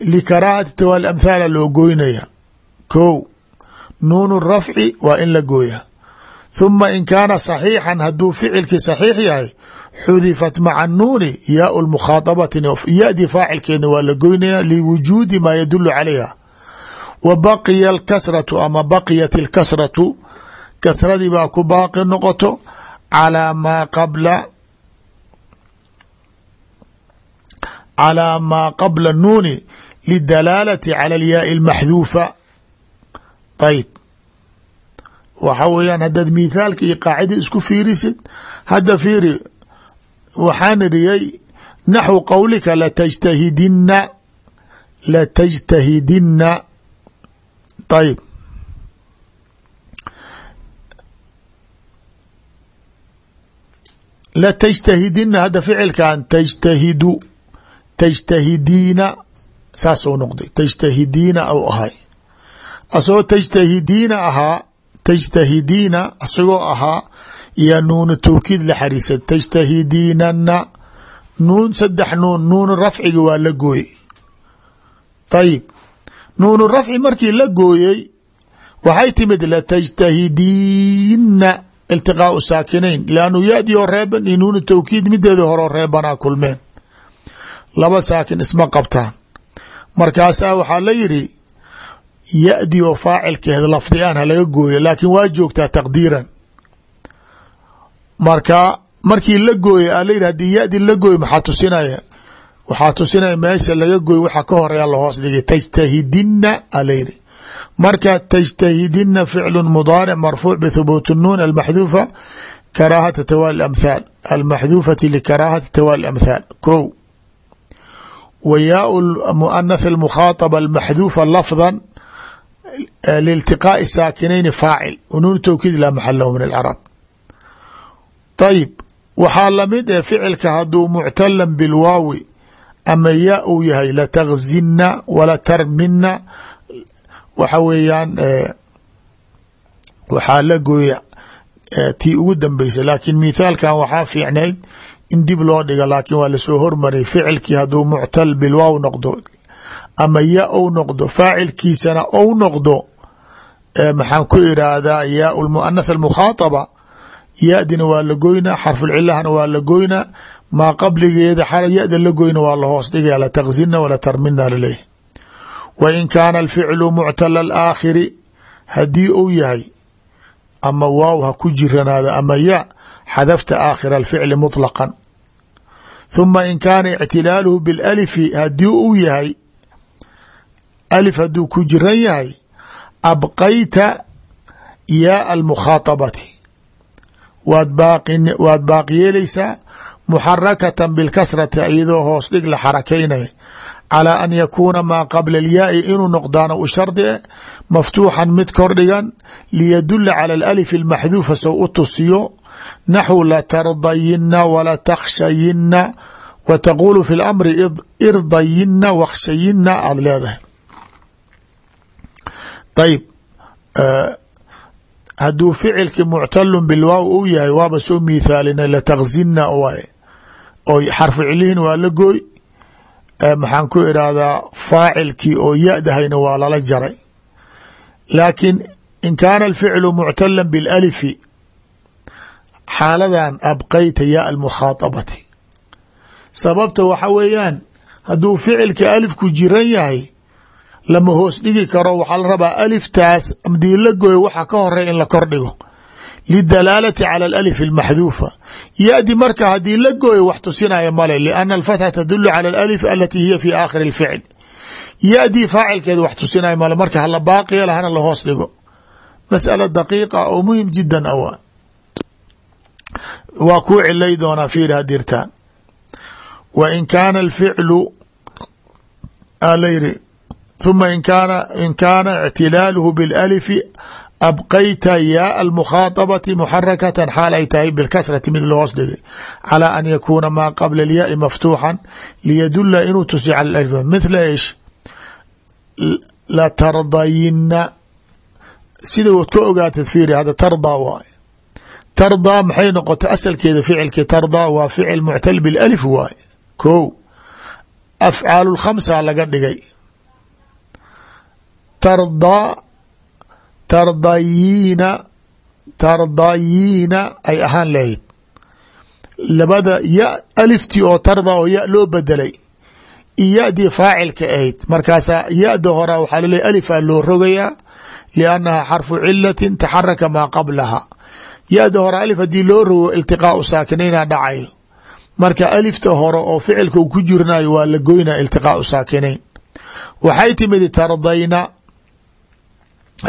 likaraahati tawaali amthaala loo goynaya. Ko nuunu rafci waa in la gooya. Huma in kaana saxiixan hadduu ficilkii saxiix yahay xudifat maca nuuni yaau lmukhaadabati yadii faacilkeedna waa la goynaya liwujuudi maa yadulu calayha wa baqiya alkasratu ama baqiyat alkasratu kasradii baa ku baaqi noqoto calaa maa qabla calaa maa qabla nuuni lidalaalati cala alyaai almaxduufa ayb waxa weeyaan haddaad mithaalka iyo qaacida isku fiirisid hadda fiiri waxaan iriyay naxwu qowlika latajtahidina latajtahidina ayb latajtahidina hadda ficilkan tajtahidu tajtahidiina saasuu noqday tajtahidiina au ahay asagoo tajtahidiina ahaa tajtahidiina asagoo ahaa iyo nuunu tawkiid la xariisa tajtahidiinana nuun saddex nuun nuunu rafciga waa la gooyey ayib nuunu rafci markii la gooyey waxay timid latajtahidiina iltiqaau saakinayn lannu yadi oo reeban iyo nuunu tawkiid mideeda horeo reebanaa kulmeen. Laba saakin isma qabtaan. Markaasaa waxaa la yidhi yadi oo faacilkeeda lafdi aan halaga gooyo laakiin waa joogtaa taqdiiran. Marka markii la gooya a layidhi haddii yadi la gooyo maxaa tusinaya waxaa tusinaya meesha laga gooyo waxa ka horeya lahoos dhigay tajtahidina a layidhi marka tajtahidina ficlu mudaaric marfuuc bithubuut nuun almaxduufa karaahata tawaali amthaal almaxduufati likaraahati tawaali amthaal ko wa yaau muanath almukhaطaba almaxduufa lafda liltiqaaءi saakinayni faacil. Nuun towkiid laa maxal lahu min alcrab ayib waxaa la mid eh ficilka hadduu muctalan ama yaa uu yahay latagzina wala tarmina waxa weeyaan waxaa la gooya tii ugu dambeysa laakiin mithaalkan waxaa fiicnayd in dib loo dhiga laakiin waa la soo hormariyay ficilkii hadduu muctal bilwaaw noqdo. Ama ya ou noqdo faacilkiisana ou noqdo maxaan ku iraahdaa yaa muanath almukhaataba yadina waa la goynaa xarfulcilahna waa la goynaa maa qabligeeda yada la goyna waa la hoos dhigaya latagzina wala tarmina laleeyahy wa in kaana alficlu muctala alaakhiri haddii uu yahay ama waaw ha ku jiranaado ama ya xadafta aakhira alficli muطlaqan huma in kaana ictilaaluhu bilalifi haddii uu yahay alif hadduu ku jiran yahay abqayta yaa almukhaaطabati waad waad muxarakata bilkasrati iyadoo hoos dhig la xarakaynaya calaa an yakuuna maa qabla alyaai inuu noqdaana u shardice maftuuxan mid kordhigan liyadula cala alalifi almaxduufa sow u tusiyo naxu latardayinna walatakshayinna wa taquulu fi lamri irdayinna wakshayinna aada leedahay. Ayb eh, hadduu ficilki muctalun bilwaaw u yahay waaba soo miithaalina latakzinna waaye oo xarfu cilihin waa la gooy. Maxaan ku irahdaa faacilkii oo yadahayna waa lala jaray. Laakiin in kaana alficlu muctala bilalifi xaaladan abqayta yaa almukhaaطabati sababta waxa weeyaan hadduu ficilka alifku jiran yahay lama hoos dhigi karo waxaa la rabaa aliftaas haddii la gooyo waxa ka horeya in la kor dhigo lidalaalati cala alif almaxduufa yaadi marka haddii la gooyo wax tusinaya male liana alfatxa tadulu cala alif alati hiya fi aakhiri alficl yadii faacilkeeda wax tusinaya male marka hala baaqiya lahana lahoos dhigo masala daqiiqa oo muhiim jidan awa waa kuu cilay doonaa fiir hadirtaan wa in kaana alficlu a la yiri uma in kaana in kaana ictilaaluhu bilalifi abqayta yaa almukhaaطabati muxarakatan xaal ay tahay bilkasrati mid lohoos dhigay calى an yakuuna maa qabla اlyaai maftuuxan liyadula inuu tusi cala alif mithla ish latardayina sida wad ka ogaatad fiiri hada tardaa waay tardaa maxay noqotay asalkeeda ficilkii tardaa waa ficil muctal bilalif waay ko afcaalu lkhamsa laga dhigay tardaa tardayiina tardayiina ay ahaan lahayd labada ya aliftii oo tarda oo ya loo bedelay iyo yadii faacilka ahayd. Markaasaa ya-da hora waxaa laleeyahy alifaa loo rogayaa liannaha xarfu cilatin taxaraka maa qablaha ya-da hore alif haddii loo rogo iltiqaau saakinayna dhacayo marka alifta hore oo ficilka ku jirnayo waa la goynaa iltiqaau saakinayn. Waxay timid tardayna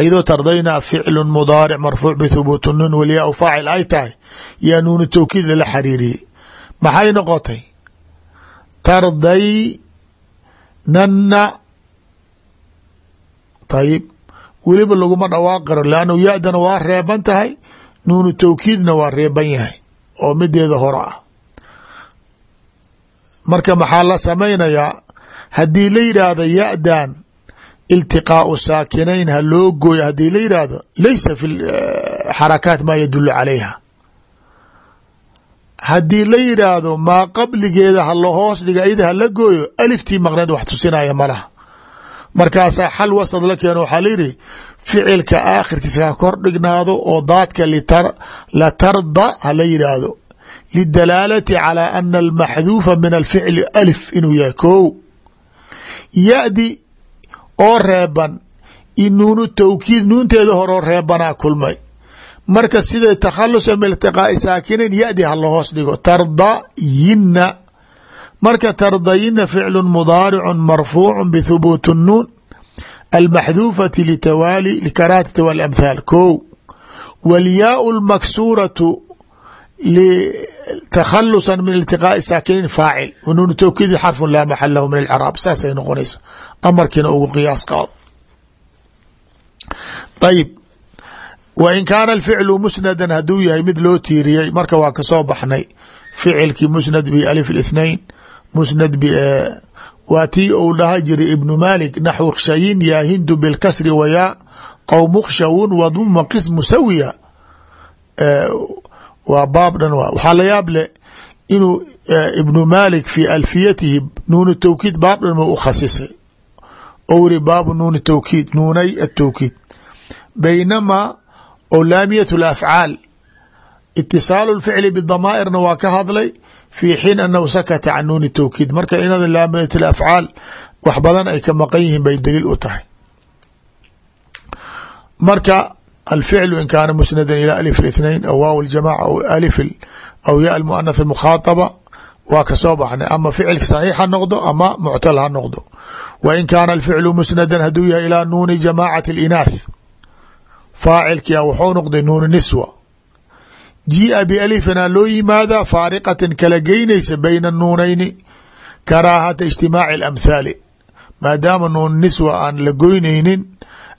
iyadoo tardayna ficlu mudaaric marfuuc bithubuuti nun walyaa faacil ay tahay yaa nuunu towkiid lala xariiriyey maxay noqotay? Tarday nanna ayib weliba laguma dhawaaq karo lannu ya-dana waa reeban tahay nuunu towkiidna waa reeban yahay oo mideeda hore ah. Marka maxaa la samaynayaa? Haddii la yidhaahdo ya-dan iltiqaau saakinayn ha loo gooyo haddii la yidhaahdo laysa fi xarakaat maa yadulu calayha. Haddii la yidhaahdo maa qabligeeda ha la hoos dhiga iyada hala gooyo aliftii maqneed wax tusinaya malaha markaasaa xal wasad la keeno waxaa layidhi ficilka aakhirkiisa ka kor dhignaado oo daadka la tarda hala yidhaahdo. Lidalaalati calى ana almaxduufa min alficli alif inuu yahay ko ya-di oo reeban i nuunu tawkiid nuunteeda horoo reebanaa kulmay. Marka sida takhalusa miltiqaai saakinin ya-di hala hoos dhigo. Tardayinna marka tardayinna ficlu mudaaricun marfuucu bithubuuti nuun almaxduufati lkaraahati walamthaal ko walyaau lmaksuuratu takhalusa min iltiqaai saakinayn faacil wa nuunu tawkiidi xarfu laa maxal lahu min alcraab saasay noqonaysa amarkiina ugu qiyaas qaado ayib wa in kaana alficlu musnadan hadduu yahay mid loo tiiriyey marka waa ka soo baxnay ficilkii musnad bi alif اثnain musnad b waa tii uu dhaha jiray ibnu malik naxwu kshayin yaa hindu bilkasri wayaa qowm khshawun waduma qis musawiya waa baab dhan waxaa la yaab leh inuu ibnu malik fi alfiyatihi nuunu tawkiid baab dhan u khasisay. Ou iri baabu nuuni tawkiid nuunay atawkiid baynamaa oo laamiyat afcaal itisaalu lficli bidamaa'irna waa ka hadlay fi xiin anahu sakata can nuuni tawkiid. Marka inada laamiyat afcaal wax badan ay ka maqan yihiin bay daliil u tahay. Marka alficlu in kaana musnadan ilى alif ااثnain aw waaw اljamaca aw alif aw ya muanath اmukhaطaba waa kasoo baxnay ama ficilka saxiix ha noqdo ama muctal ha noqdo wa in kaana alficlu musnadan haduu yahay ilaa nuuni jamacati اlinaath faacilkia wuxuu noqday nuuni niswa jii'a bialifina loo yimaada faariqatan kala geynaysa bayna nuunayni karaahata ijtimaaci اlamthaali maadaama nuun niswa aan la goynaynin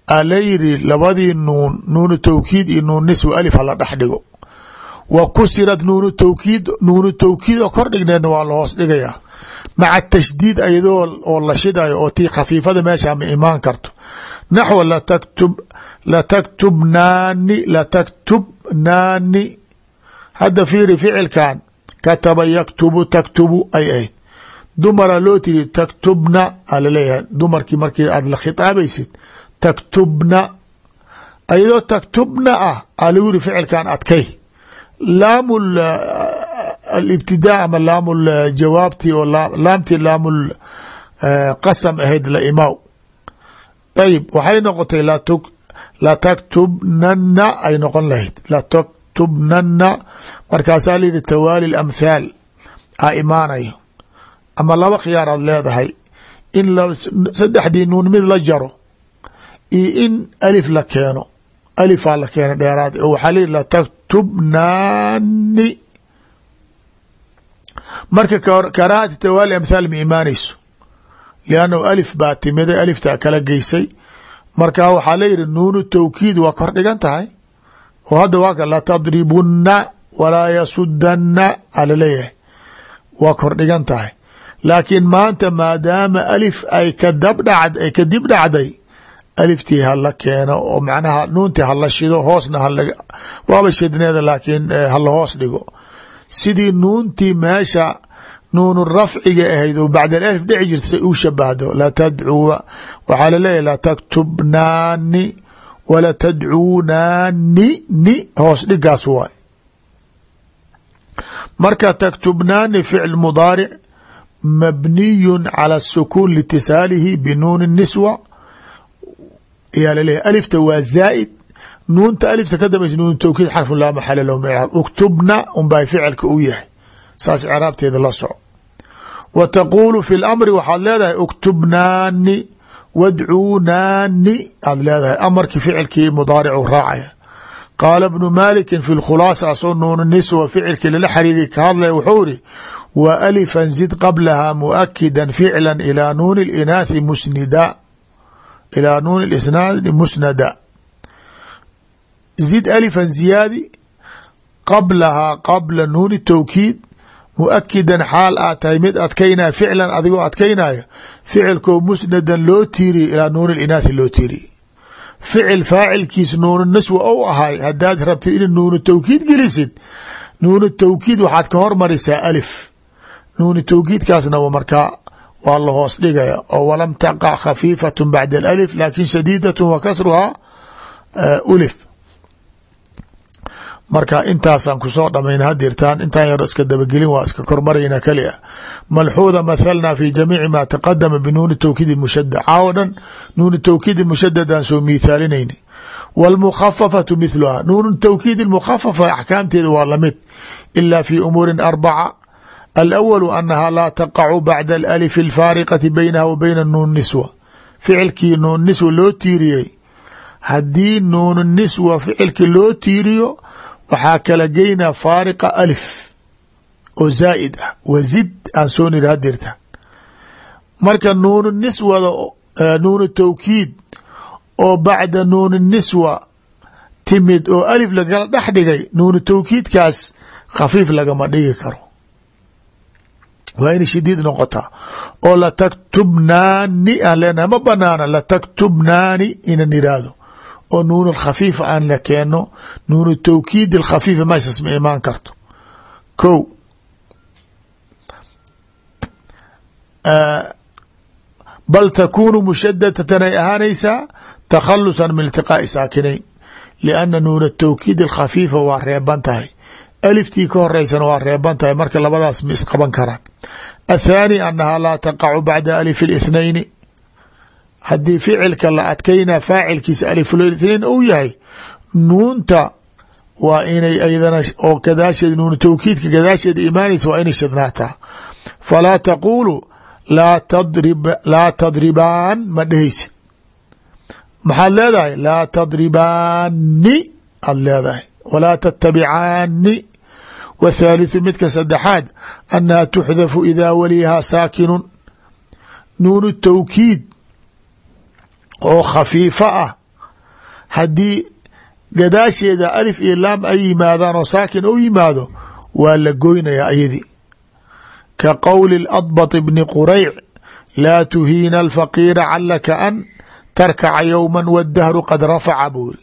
a la yiri labadii nuun nuunu tawkiid iyo nuun niswa alif hala dhex dhigo. Wa kusirat nuunu tawkiid nuunu tawkiid oo kor dhigneedna waa la hoos dhigayaa. Maca tashdiid ayadoo oo la shidayo oo tii khafiifada meesha ma imaan karto. Naxwa lataktub lataktubnaani lataktubnaani hadda fiiri ficilkan kataba yaktubu taktubu ay ahayd. Dumara loo tiri taktubna a la leeyahay dumarkii markii aad la khitaabaysid taktubna ayadoo taktubna ah a lagu yiri ficilkan adkay. Laam alibtidaa ama laam jawaabtii oo laamtii laam qasam ahayd la imaaw. Ayib waxay noqotay lataktubnana ay noqon lahayd. Lataktubnana markaasaa layihi tawaali amthaal a imaanayo. Ama laba khiyaaraad leedahay. In saddexdii nuun mid la jaro iyo in alif la keeno alifaa la keena dheeraad oo waxaa leyihi lataktubnaani marka karaahati tawaali amthaal ma imaanayso liannahu alif baa timiday aliftaa kala geysay. Marka waxaa layihi nuunu tawkiid waa kor dhigan tahay oo hadda waa latadribunna walaa yasudanna a la leeyahay waa kor dhigan tahay. Laakiin maanta maadaama alif ay kadabdhacd ay kadib dhacday aliftii hala keeno oo macnaha nuuntii hala shido hoosna waaba shidneeda laakiin hala hoos dhigo sidii nuuntii meesha nuunu rafciga ahayd oo bacd alif dhici jirta say u shabahdo latadcuwa waxaa laleeyahy latagtubnaani walatadcuunaani ni hoos dhigaas waay marka taktubnaani ficl mudaaric mabniyu cala الsukuun litisaalihi binuuni الniswa ayaa laleeyahy alifta waa zaa'id nuunta alifta ka dambaysa nuun towkiid xarfu laa maxala lahu min icraab uktubna unbay ficilka u yahay. Saas icraabteeda la soco wa taquulu fi lamri waxaad leedahay uktubnaani wadcuunaani aad leedahay. Amarkii ficilkii mudaaricu raacaya. Qaala bnu maliki fi lkhulaasa asoo nuun niswa ficilkii lala xariiri ka hadlaya wuxuu iri wa alifan zid qablaha muakida ficla ilaa nuuni linaathi musnida ilaa nuuni lisnaadi musnada zid alifan ziyaadi qablahaa qabla nuuni towkiid muakidan xaal aad tahay mid adkaynaya ficlan adigoo adkaynaya ficilkoo musnadan loo tiiriye ilaa nuuni linaathi loo tiiriye ficil faacilkiis nuunu naswa ou ahay hadaad rabtid in nuunu towkiid gelisid nuunu towkiid waxaad ka hormarisaa alif nuunu towkiidkaasna markaa waa la hoos dhigaya oo walam taqac khafiifat bacda alif laakin shadiidat wa kasruhaa ulif. Marka intaasaan ku soo dhamayn hadirtaan intaan yaro iska dabagelin waa iska kormarayna kali ah malxuuda mathalna fi jamiici ma taqadama binuuni towkiidi mushadad caawo dhan nuuni towkiidi mushadadaan soo miithaalinayna wاlmukhafafatu mithluha nuunu towkiid mukhafafa axkaamteeda waa la mid ila fi umuuri arbaca alawalu anaha laa taqacu bacda alif alfaariqati baynaha wa bayna nuun niswa ficilkii nuun niswa loo tiiriyey haddii nuunu niswa ficilkii loo tiiriyo waxaa kala geynaa faariqa alif oo zaa'id ah wa zid aan soo niri hadirta marka nuunu niswada nuunu towkiid oo bacda nuuni niswa timid oo alif lagala dhex dhigay nuunu towkiidkaas khafiif lagama dhigi karo waa inay shadiid noqotaa oo lataktubnaani aan leenahay ma banaana lataktubnaani inan yidhaahdo oo nuun khafiifa aan la keeno nuun towkiid khafiifa meeshas ma imaan karto. Ko bal takunu mushadadatan ay ahaanaysaa takhalusan min iltiqaa'i saakinayn lianna nuun towkiid alkhafiifa waa reeban tahay. Aliftii ka horeysana waa reeban tahay marka labadaas ma isqaban karaan athaani annaha laa taqacu bacda alif اlithnayni haddii ficilka la adkaynaa faacilkiisa alifulithnain ou yahay nuunta waa inay aydana oo gadaasheed nuun towkiidka gadaasheeda imaanaysa waa inay shidnaataa falaa taquulu laa tadrib laa tadribaan ma dhehaysid maxaad leedahay laa tadribaani aad leedahay walaa tattabicaani wthaalitثu midka saddexaad annaha tuxdafu idaa waliyahaa saakinun nuunu towkiid oo khafiifa ah haddii gadaasheeda alif iyo laam ay yimaadaan oo saakin ou yimaado waa la goynayaa ayadii ka qowli اladbط bni qurayc laa tuhiina alfaqiira calaka an tarkaca yowma wاdahru qad rafaca buu iri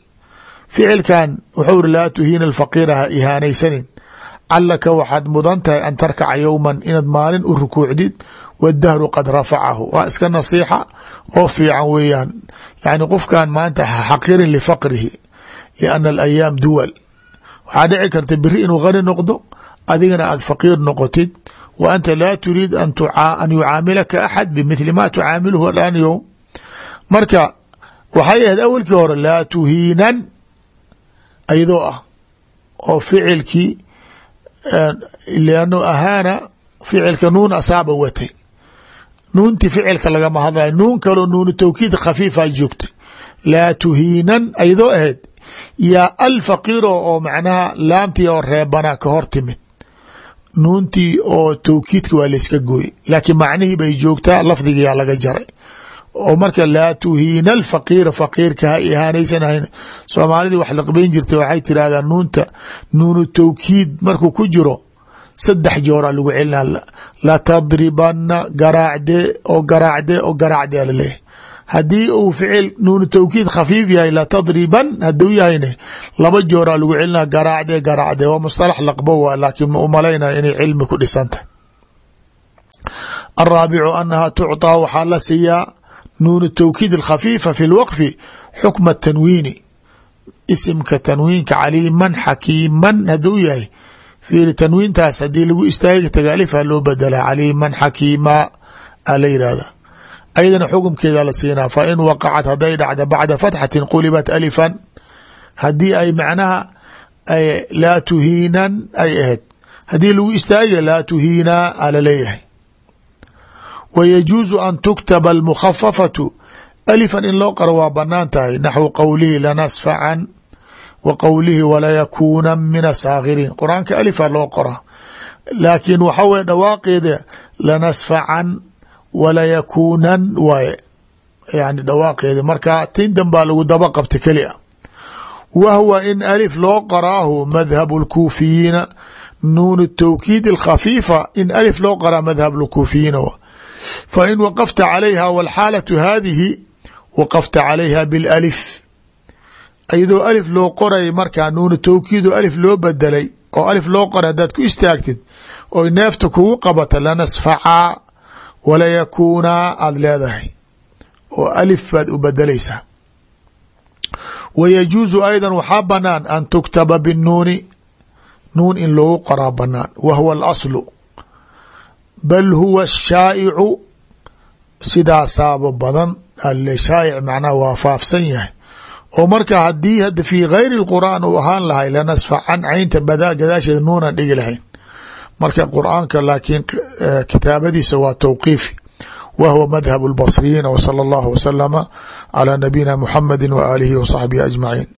ficilkan wuxuu iri laa tuhiina alfaqiira ha ihaanaysanin calaka waxaad mudan tahay an tarkaca yowman inaad maalin u rukuucdid wadahru qad rafacahu. Waa iska nasiixa oo fiican weeyaan. Yani qofkan maanta ha xaqirin lifaqrihi lianna alayaam duwal. Waxaa dhici karta beri inuu khani noqdo adigana aad faqiir noqotid. Wa anta laa turiid an yucaamilaka axad bimithli ma tucaamiluhu alaan yowm. Marka waxay ahayd awalkii hore laa tuhiinan ayadoo ah oo ficilkii lannu ahaana ficilka nuun asaaba watay. Nuuntii ficilka lagama hadlayo nuun kaloo nuunu towkiid khafiifa joogtay. Laa tuhiinan ayadoo ahayd yaa alfaqiiro oo macnaha laamtii oo reebana ka hor timid. Nuuntii oo towkiidka waa layska gooyey laakiin macnihii bay joogtaa lafdigiyaa laga jaray oo marka laa tuhiina alfaqiira faqiirka ha ihaanaysan soomaalidii wax laqbayn jirtay waxay tiraahdaa nuunta nuunu towkiid markuu ku jiro saddex jooraa lagu celina latadribana garaacdee oo garaacdee oo garaacdee laleeyahy haddii uu ficil nuunu towkiid khafiif yahay latadriban haduu yahayne laba jooraa lagu celina garaacdee garaacdee waa mustalax laqbo waa laakiin ma u malaynaya inay cilmi ku dhisantahy alraabicu anaha tucطىa waxaa la nuun tawkiid اkhafiifa fi اlwqfi xukma tanwiini. Isimka tanwiinka caliiman xakiiman haduu yahay fiiri tanwiintaas haddii lagu istaagi taga alifa loo bedelaa caliiman xakiima a la yihahda ayadana xukumkeeda la siinaa fain waqacat haday dhacda bacda fatxatin qulibat alifan haddii ay macnaha laa tuhiinan ay ahayd. Haddii lagu istaaga laa tuhiinaa a la leeyahay wa yajuuzu an tuktaba almukhafafatu alifan in loo qaro waa bannaan tahay naxwu qowlihi lanasfacan wa qowlihi walayakuunan min asaakiriin qur'aanka alifa loo qoraa laakiin waxa weye dhawaaqeeda lanasfacan walayakuunan waaye yani dhawaaqeeda marka tindan baa lagu daba qabta keli a wa hwa in alif loo qaraahu madhabu lkuufiyiina nuun tawkiid اkhafiifa in alif loo qaraa madhab lkuufiyiina fain waqafta calayha wاlxaalatu hadihi waqafta calayha biاlalif iyadoo alif loo qoray markaa nuunu tawkiid oo alif loo bedelay oo alif loo qoray haddaad ku istaagtid oy neefta kugu qabata lanasfacaa walayakuunaa aada leedahay oo alif baad u bedelaysaa wa yajuusu ayda waxaa banaan an tuktaba binuuni nuun in loogu qoraa banaan wa huwa alaslu bal huwa shaa'icu sidaasaaba badan alle shaa'ic macnaha waa faafsan yahay oo marka haddii hadda fii gayri اlqur'aan uu ahaan lahay lanasfacan caynta bada gadaasheeda nuunan dhigi lahayn marka qur'aanka laakiin kitaabadiisa waa tawqiifi wa huwa madhab اlbasriyiin w salى اllahu wasalama calى nabiyina muxamadi wa aalihi wa saxbihi ajmaciin